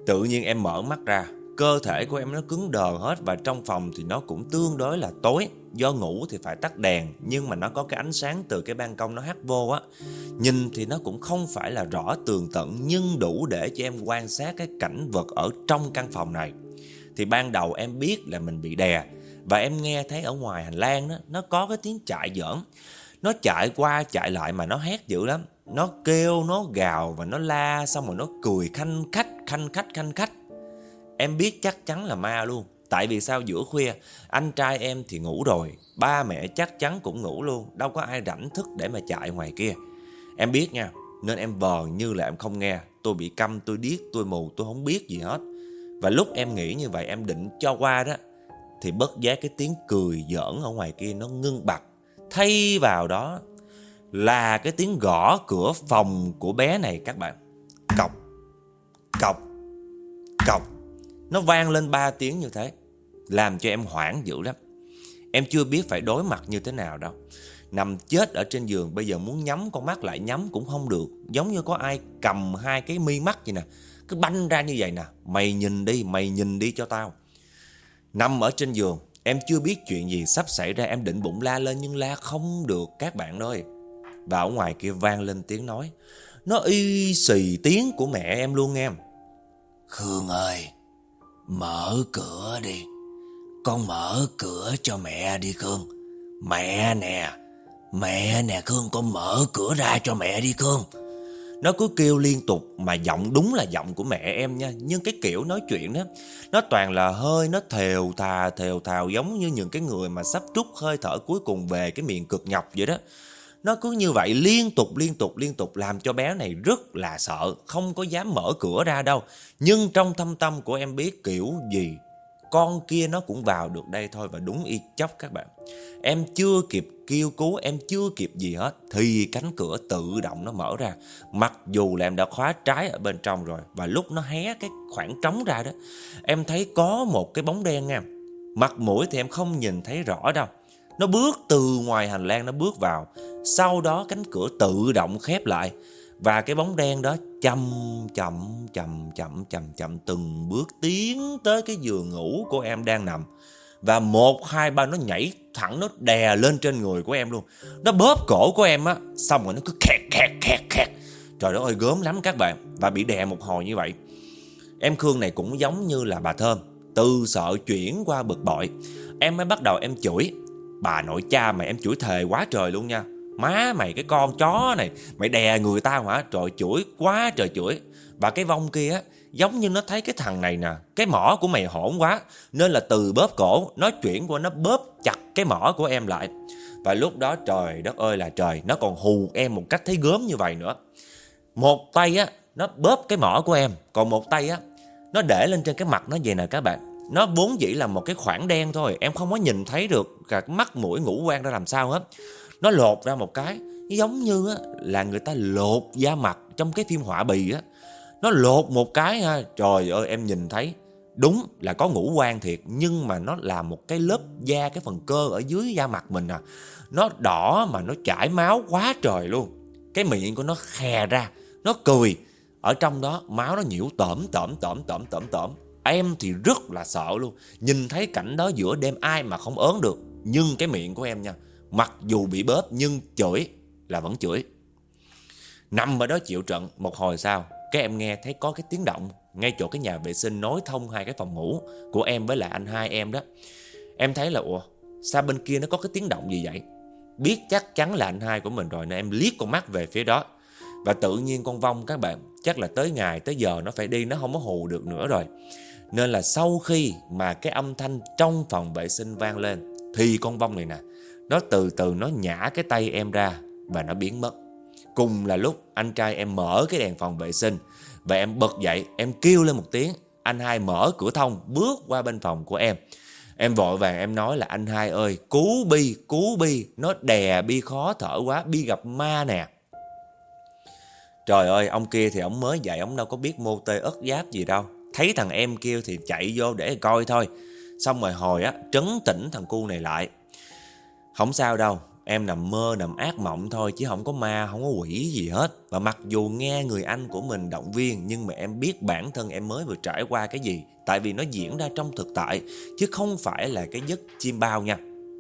Tự nhiên em mở mắt ra, Cơ thể của em nó cứng đờ hết Và trong phòng thì nó cũng tương đối là tối. Do ngủ thì phải tắt đèn, Nhưng mà nó có cái ánh sáng từ cái ban công nó hắt vô á. Nhìn thì nó cũng không phải là rõ tường tận, Nhưng đủ để cho em quan sát cái cảnh vật ở trong căn phòng này. Thì ban đầu em biết là mình bị đè và em nghe thấy ở ngoài hành lang đó Nó có cái tiếng chạy giỡn. Nó chạy qua chạy lại mà nó hét dữ lắm. Nó kêu, nó gào và nó la Xong rồi nó cười khanh khách, khanh khách, khanh khách. Em biết chắc chắn là ma luôn. Tại vì sao giữa khuya Anh trai em thì ngủ rồi. Ba mẹ chắc chắn cũng ngủ luôn. Đâu có ai rảnh thức để mà chạy ngoài kia. Em biết nha Nên em vờ như là em không nghe. Tôi bị câm, tôi điếc, tôi mù, tôi không biết gì hết. Và lúc em nghĩ như vậy em định cho qua đó. Thì bất giác cái tiếng cười giỡn ở ngoài kia nó ngưng bặt Thay vào đó là cái tiếng gõ cửa phòng của bé này các bạn. Cọc, cọc, cọc. Nó vang lên ba tiếng như thế. Làm cho em hoảng dữ lắm. Em chưa biết phải đối mặt như thế nào đâu. Nằm chết ở trên giường Bây giờ muốn nhắm con mắt lại nhắm cũng không được Giống như có ai cầm hai cái mi mắt vậy nè Cứ banh ra như vậy nè Mày nhìn đi, mày nhìn đi cho tao Nằm ở trên giường. Em chưa biết chuyện gì sắp xảy ra. Em định bụng la lên nhưng la không được. Các bạn ơi. Và ở ngoài kia vang lên tiếng nói. Nó y xì tiếng của mẹ em luôn em Khương ơi, Mở cửa đi. Con mở cửa cho mẹ đi, Khương. Mẹ nè Mẹ nè, Khương, con mở cửa ra cho mẹ đi, Khương. Nó cứ kêu liên tục mà giọng đúng là giọng của mẹ em nha Nhưng cái kiểu nói chuyện đó Nó toàn là hơi nó thều thà thều thào giống như những cái người mà sắp trút hơi thở cuối cùng về cái miệng cực nhọc vậy đó nó cứ như vậy liên tục liên tục liên tục làm cho bé này rất là sợ, không có dám mở cửa ra đâu. Nhưng trong thâm tâm của em biết kiểu gì con kia nó cũng vào được đây thôi và đúng y chóc các bạn. Em chưa kịp kêu cứu, em chưa kịp gì hết thì cánh cửa tự động nó mở ra. Mặc dù là em đã khóa trái ở bên trong rồi và lúc nó hé cái khoảng trống ra đó, em thấy có một cái bóng đen nha. Mặt mũi thì em không nhìn thấy rõ đâu. Nó bước từ ngoài hành lang nó bước vào, sau đó cánh cửa tự động khép lại và cái bóng đen đó chậm chậm chậm chậm chậm chậm từng bước tiến tới cái giường ngủ của em đang nằm. Và một, hai, ba nó nhảy thẳng nó đè lên trên người của em luôn. Nó bóp cổ của em á, xong rồi nó cứ khẹt khẹt khẹt khẹt. Trời đất ơi gớm lắm các bạn. Và bị đè một hồi như vậy. Em Khương này cũng giống như là bà Thơm. Từ sợ chuyển qua bực bội. Em mới bắt đầu em chửi. Bà nội cha mà em chửi thề quá trời luôn nha. Má mày, cái con chó này, Mày đè người ta hả? Trời chửi quá, trời chửi. Và cái vong kia Giống như nó thấy cái thằng này nè, Cái mỏ của mày hổn quá, Nên là từ bóp cổ Nó chuyển qua nó bóp chặt cái mỏ của em lại. Và lúc đó, trời đất ơi là trời, Nó còn hù em một cách thấy gớm như vậy nữa. Một tay á, Nó bóp cái mỏ của em, Còn một tay á, Nó để lên trên cái mặt nó vậy nè các bạn. Nó vốn dĩ là một cái khoảng đen thôi, Em không có nhìn thấy được, Cả mắt mũi ngũ quan ra làm sao hết nó lột ra một cái giống như á, là người ta lột da mặt trong cái phim họa bì á. Nó lột một cái ha trời ơi em nhìn thấy đúng là có ngũ quan thiệt nhưng mà nó là một cái lớp da cái phần cơ ở dưới da mặt mình à. Nó đỏ mà nó chảy máu quá trời luôn. Cái miệng của nó khè ra nó cười. Ở trong đó máu nó nhiễu tởm tởm tởm tởm tởm tởm. Em thì rất là sợ luôn. Nhìn thấy cảnh đó giữa đêm ai mà không ớn được nhưng cái miệng của em nha Mặc dù bị bóp nhưng chửi là vẫn chửi. Nằm ở đó chịu trận một hồi sau, các em nghe thấy có cái tiếng động ngay chỗ cái nhà vệ sinh nối thông hai cái phòng ngủ của em với lại anh hai em đó. Em thấy là ủa, sao bên kia nó có cái tiếng động gì vậy? Biết chắc chắn là anh hai của mình rồi nên em liếc con mắt về phía đó. Và tự nhiên con vong các bạn, chắc là tới ngày tới giờ nó phải đi nó không có hù được nữa rồi. Nên là sau khi mà cái âm thanh trong phòng vệ sinh vang lên thì con vong này nè nó từ từ nó nhả cái tay em ra và nó biến mất. Cùng là lúc anh trai em mở cái đèn phòng vệ sinh và em bật dậy, em kêu lên một tiếng. Anh hai mở cửa thông bước qua bên phòng của em. Em vội vàng em nói là anh hai ơi, cứu Bi, cứu Bi, nó đè Bi khó thở quá, Bi gặp ma nè. Trời ơi, ông kia thì ông mới dậy, ông đâu có biết mô tê ớt giáp gì đâu. Thấy thằng em kêu thì chạy vô để coi thôi. Xong rồi hồi á, trấn tĩnh thằng cu này lại. Không sao đâu, em nằm mơ nằm ác mộng thôi chứ không có ma, không có quỷ gì hết. Và mặc dù nghe người anh của mình động viên nhưng mà em biết bản thân em mới vừa trải qua cái gì. Tại vì nó diễn ra trong thực tại chứ không phải là cái giấc chim bao nha.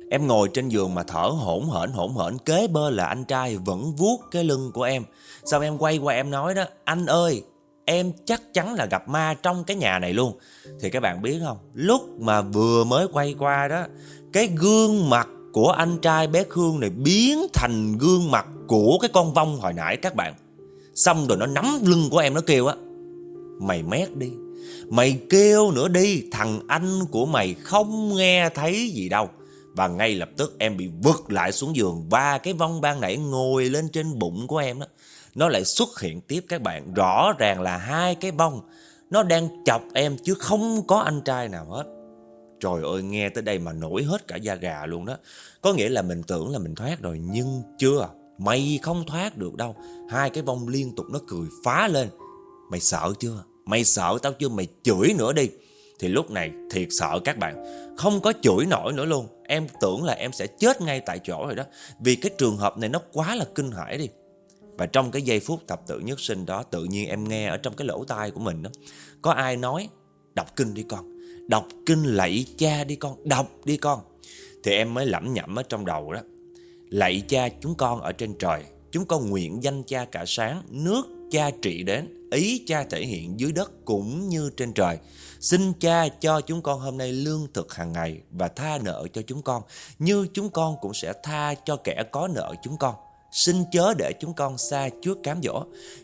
Em ngồi trên giường mà thở hổn hển hổn hển kế bên là anh trai vẫn vuốt cái lưng của em. Sau em quay qua em nói đó, anh ơi, em chắc chắn là gặp ma trong cái nhà này luôn. Thì các bạn biết không, lúc mà vừa mới quay qua đó, cái gương mặt của anh trai bé Khương này biến thành gương mặt của cái con vong hồi nãy, các bạn. Xong rồi nó nắm lưng của em, nó kêu á. Mày mét đi. Mày kêu nữa đi. Thằng anh của mày không nghe thấy gì đâu. Và ngay lập tức em bị vứt lại xuống giường và cái vong ban nãy ngồi lên trên bụng của em đó. Nó lại xuất hiện tiếp, các bạn. Rõ ràng là hai cái vong. Nó đang chọc em chứ không có anh trai nào hết. Trời ơi, nghe tới đây mà nổi hết cả da gà luôn đó. Có nghĩa là mình tưởng là mình thoát rồi, Nhưng chưa. Mày không thoát được đâu. Hai cái vong liên tục nó cười phá lên. Mày sợ chưa? Mày sợ tao chưa? Mày chửi nữa đi. Thì lúc này, thiệt sợ các bạn. Không có chửi nổi nữa luôn. Em tưởng là em sẽ chết ngay tại chỗ rồi đó. Vì cái trường hợp này nó quá là kinh hãi đi. Và trong cái giây phút thập tự nhất sinh đó, Tự nhiên em nghe ở trong cái lỗ tai của mình đó, Có ai nói, Đọc kinh đi con Đọc kinh lạy cha đi con, Đọc đi con. Thì em mới lẩm nhẩm ở trong đầu đó. Lạy cha chúng con ở trên trời, Chúng con nguyện danh cha cả sáng, Nước cha trị đến, Ý cha thể hiện dưới đất cũng như trên trời. Xin cha cho chúng con hôm nay lương thực hàng ngày Và tha nợ cho chúng con, Như chúng con cũng sẽ tha cho kẻ có nợ chúng con. Xin chớ để chúng con xa trước cám dỗ,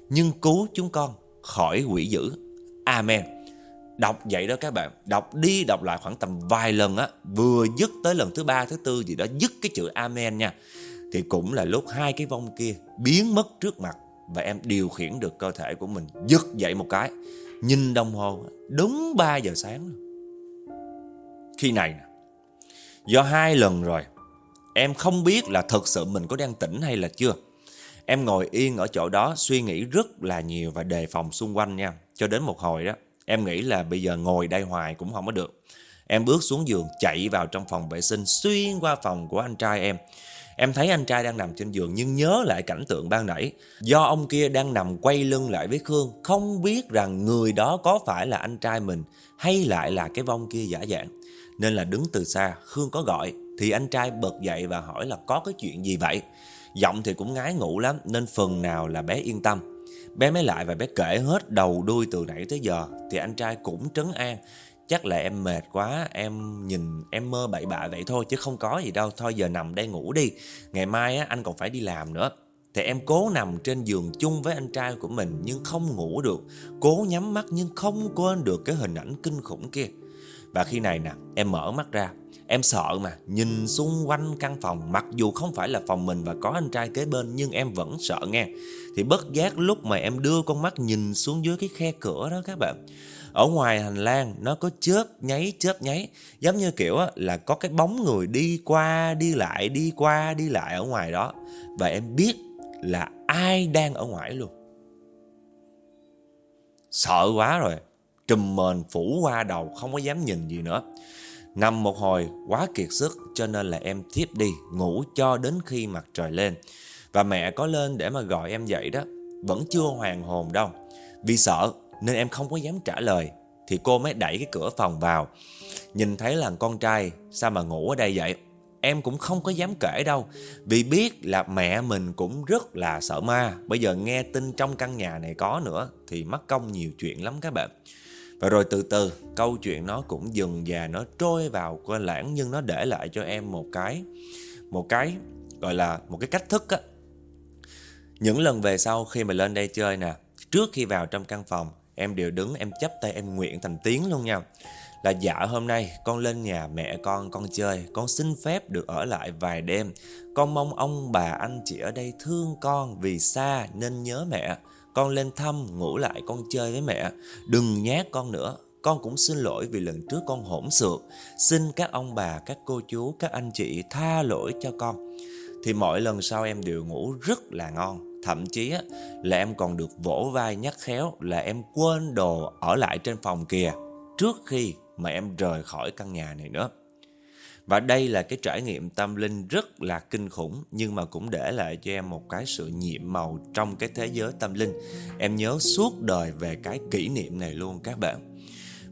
Nhưng cứu chúng con khỏi quỷ dữ. Amen. Đọc vậy đó các bạn, Đọc đi đọc lại khoảng tầm vài lần á, Vừa dứt tới lần thứ ba, thứ tư gì đó, Dứt cái chữ Amen nha. Thì cũng là lúc hai cái vong kia biến mất trước mặt Và em điều khiển được cơ thể của mình Dứt dậy một cái, Nhìn đồng hồ, Đúng 3 giờ sáng Khi này nè, Do hai lần rồi, Em không biết là thật sự mình có đang tỉnh hay là chưa. Em ngồi yên ở chỗ đó, suy nghĩ rất là nhiều và đề phòng xung quanh nha. Cho đến một hồi đó Em nghĩ là bây giờ ngồi đây hoài cũng không có được Em bước xuống giường chạy vào trong phòng vệ sinh Xuyên qua phòng của anh trai em Em thấy anh trai đang nằm trên giường nhưng nhớ lại cảnh tượng ban nãy. Do ông kia đang nằm quay lưng lại với Khương, không biết rằng người đó có phải là anh trai mình hay lại là cái vong kia giả dạng. Nên là đứng từ xa, Khương có gọi, thì anh trai bật dậy và hỏi là có cái chuyện gì vậy. Giọng thì cũng ngái ngủ lắm nên phần nào là bé yên tâm. Bé mới lại và bé kể hết đầu đuôi từ nãy tới giờ thì anh trai cũng trấn an. Chắc là em mệt quá, em nhìn em mơ bậy bạ vậy thôi chứ không có gì đâu. Thôi giờ nằm đây ngủ đi. Ngày mai á, anh còn phải đi làm nữa. Thì em cố nằm trên giường chung với anh trai của mình nhưng không ngủ được. Cố nhắm mắt nhưng không quên được cái hình ảnh kinh khủng kia. Và khi này nè, em mở mắt ra. Em sợ mà, nhìn xung quanh căn phòng Mặc dù không phải là phòng mình và có anh trai kế bên Nhưng em vẫn sợ nghe thì bất giác lúc mà em đưa con mắt nhìn xuống dưới cái khe cửa đó các bạn, ở ngoài hành lang nó có chớp nháy chớp nháy, giống như kiểu là có cái bóng người đi qua, đi lại, đi qua, đi lại ở ngoài đó. Và em biết là ai đang ở ngoài luôn. Sợ quá rồi, trùm mền phủ qua đầu không có dám nhìn gì nữa. Nằm một hồi, quá kiệt sức cho nên là em thiếp đi, ngủ cho đến khi mặt trời lên và mẹ có lên để mà gọi em dậy đó, vẫn chưa hoàn hồn đâu. Vì sợ nên em không có dám trả lời, Thì cô mới đẩy cái cửa phòng vào. Nhìn thấy là con trai Sao mà ngủ ở đây vậy? Em cũng không có dám kể đâu, Vì biết là mẹ mình cũng rất là sợ ma. Bây giờ nghe tin trong căn nhà này có nữa Thì mất công nhiều chuyện lắm các bạn. Và rồi từ từ, Câu chuyện nó cũng dần và Nó trôi vào quên lãng Nhưng nó để lại cho em một cái Một cái gọi là một cái cách thức á những lần về sau khi mà lên đây chơi nè Trước khi vào trong căn phòng Em đều đứng em chấp tay em nguyện thành tiếng luôn nha. Là dạ hôm nay con lên nhà mẹ con con chơi Con xin phép được ở lại vài đêm. Con mong ông bà anh chị ở đây thương con Vì xa nên nhớ mẹ. Con lên thăm ngủ lại con chơi với mẹ. Đừng nhát con nữa con cũng xin lỗi vì lần trước con hỗn xược. Xin các ông bà, các cô chú, các anh chị tha lỗi cho con. Thì mỗi lần sau em đều ngủ rất là ngon. Thậm chí á, là em còn được vỗ vai nhắc khéo là em quên đồ ở lại trên phòng kìa trước khi mà em rời khỏi căn nhà này nữa. Và đây là cái trải nghiệm tâm linh rất là kinh khủng nhưng mà cũng để lại cho em một cái sự nhiệm màu trong cái thế giới tâm linh. Em nhớ suốt đời về cái kỷ niệm này luôn các bạn.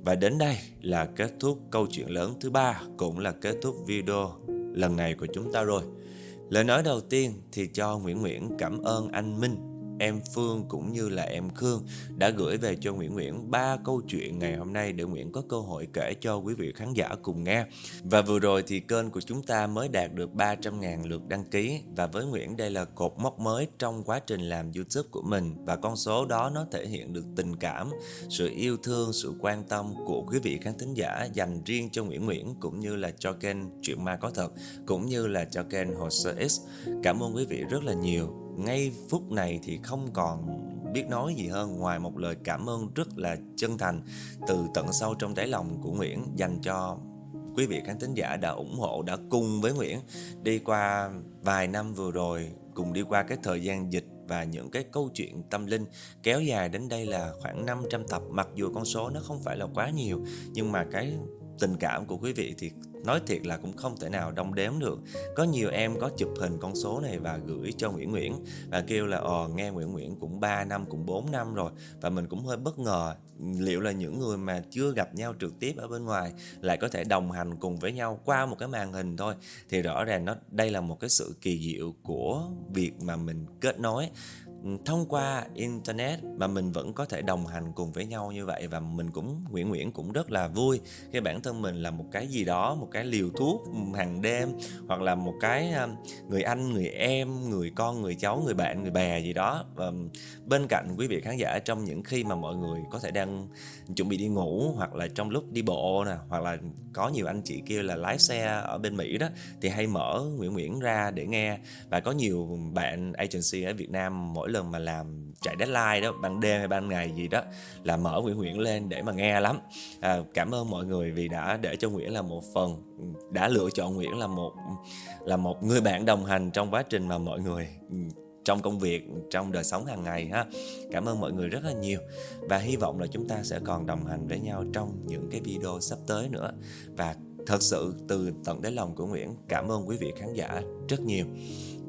Và đến đây là kết thúc câu chuyện lớn thứ ba cũng là kết thúc video lần này của chúng ta rồi. Lời nói đầu tiên thì cho Nguyễn Nguyễn cảm ơn anh Minh em Phương cũng như là em Khương đã gửi về cho Nguyễn Nguyễn ba câu chuyện ngày hôm nay để Nguyễn có cơ hội kể cho quý vị khán giả cùng nghe. Và vừa rồi thì kênh của chúng ta mới đạt được 300.000 lượt đăng ký và với Nguyễn đây là cột mốc mới trong quá trình làm YouTube của mình và con số đó nó thể hiện được tình cảm, sự yêu thương, sự quan tâm của quý vị khán thính giả dành riêng cho Nguyễn Nguyễn cũng như là cho kênh Chuyện Ma Có Thật cũng như là cho kênh Hồ Sơ X. Cảm ơn quý vị rất là nhiều ngay phút này thì không còn biết nói gì hơn, ngoài một lời cảm ơn rất là chân thành từ tận sâu trong đáy lòng của Nguyễn dành cho quý vị khán thính giả đã ủng hộ, đã cùng với Nguyễn đi qua vài năm vừa rồi, cùng đi qua cái thời gian dịch và những cái câu chuyện tâm linh kéo dài đến đây là khoảng 500 tập. Mặc dù con số nó không phải là quá nhiều, nhưng mà cái tình cảm của quý vị thì nói thiệt là cũng không thể nào đong đếm được. Có nhiều em có chụp hình con số này và gửi cho Nguyễn Nguyễn và kêu là ờ nghe Nguyễn Nguyễn cũng 3 năm, cũng 4 năm rồi. Và mình cũng hơi bất ngờ liệu là những người mà chưa gặp nhau trực tiếp ở bên ngoài lại có thể đồng hành cùng với nhau qua một cái màn hình thôi. Thì rõ ràng nó, đây là một cái sự kỳ diệu của việc mà mình kết nối thông qua internet mà mình vẫn có thể đồng hành cùng với nhau như vậy và mình cũng, Nguyễn Nguyễn cũng rất là vui khi bản thân mình là một cái gì đó, một cái liều thuốc hàng đêm hoặc là một cái người anh, người em, người con, người cháu, người bạn, người bè gì đó. Và bên cạnh quý vị khán giả, trong những khi mà mọi người có thể đang chuẩn bị đi ngủ hoặc là trong lúc đi bộ nè, hoặc là có nhiều anh chị kia là lái xe ở bên Mỹ đó, thì hay mở Nguyễn Nguyễn ra để nghe. Và có nhiều bạn agency ở Việt Nam mỗi lần mà làm chạy deadline đó ban đêm hay ban ngày gì đó là mở Nguyễn Nguyễn lên để mà nghe lắm. À, cảm ơn mọi người vì đã để cho Nguyễn là một phần đã lựa chọn Nguyễn là một là một người bạn đồng hành trong quá trình mà mọi người ừ, trong công việc trong đời sống hàng ngày ha. Cảm ơn mọi người rất là nhiều và hy vọng là chúng ta sẽ còn đồng hành với nhau trong những cái video sắp tới nữa. Và thật sự từ tận đáy lòng của Nguyễn cảm ơn quý vị khán giả rất nhiều.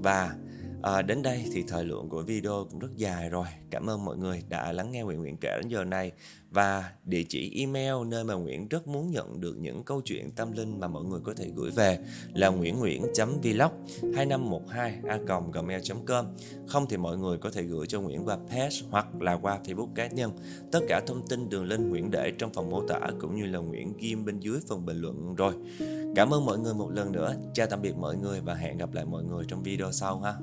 Và À, đến đây thì thời lượng của video cũng rất dài rồi. Cảm ơn mọi người đã lắng nghe Nguyễn Nguyễn kể đến giờ này và địa chỉ email nơi mà Nguyễn rất muốn nhận được những câu chuyện tâm linh mà mọi người có thể gửi về là nguyễn.nguyễn.vlog 2512a.gmail.com Không thì mọi người có thể gửi cho Nguyễn qua page hoặc là qua Facebook cá nhân. Tất cả thông tin đường link Nguyễn để trong phần mô tả cũng như là Nguyễn ghim bên dưới phần bình luận rồi. Cảm ơn mọi người một lần nữa. Chào tạm biệt mọi người và hẹn gặp lại mọi người trong video sau ha.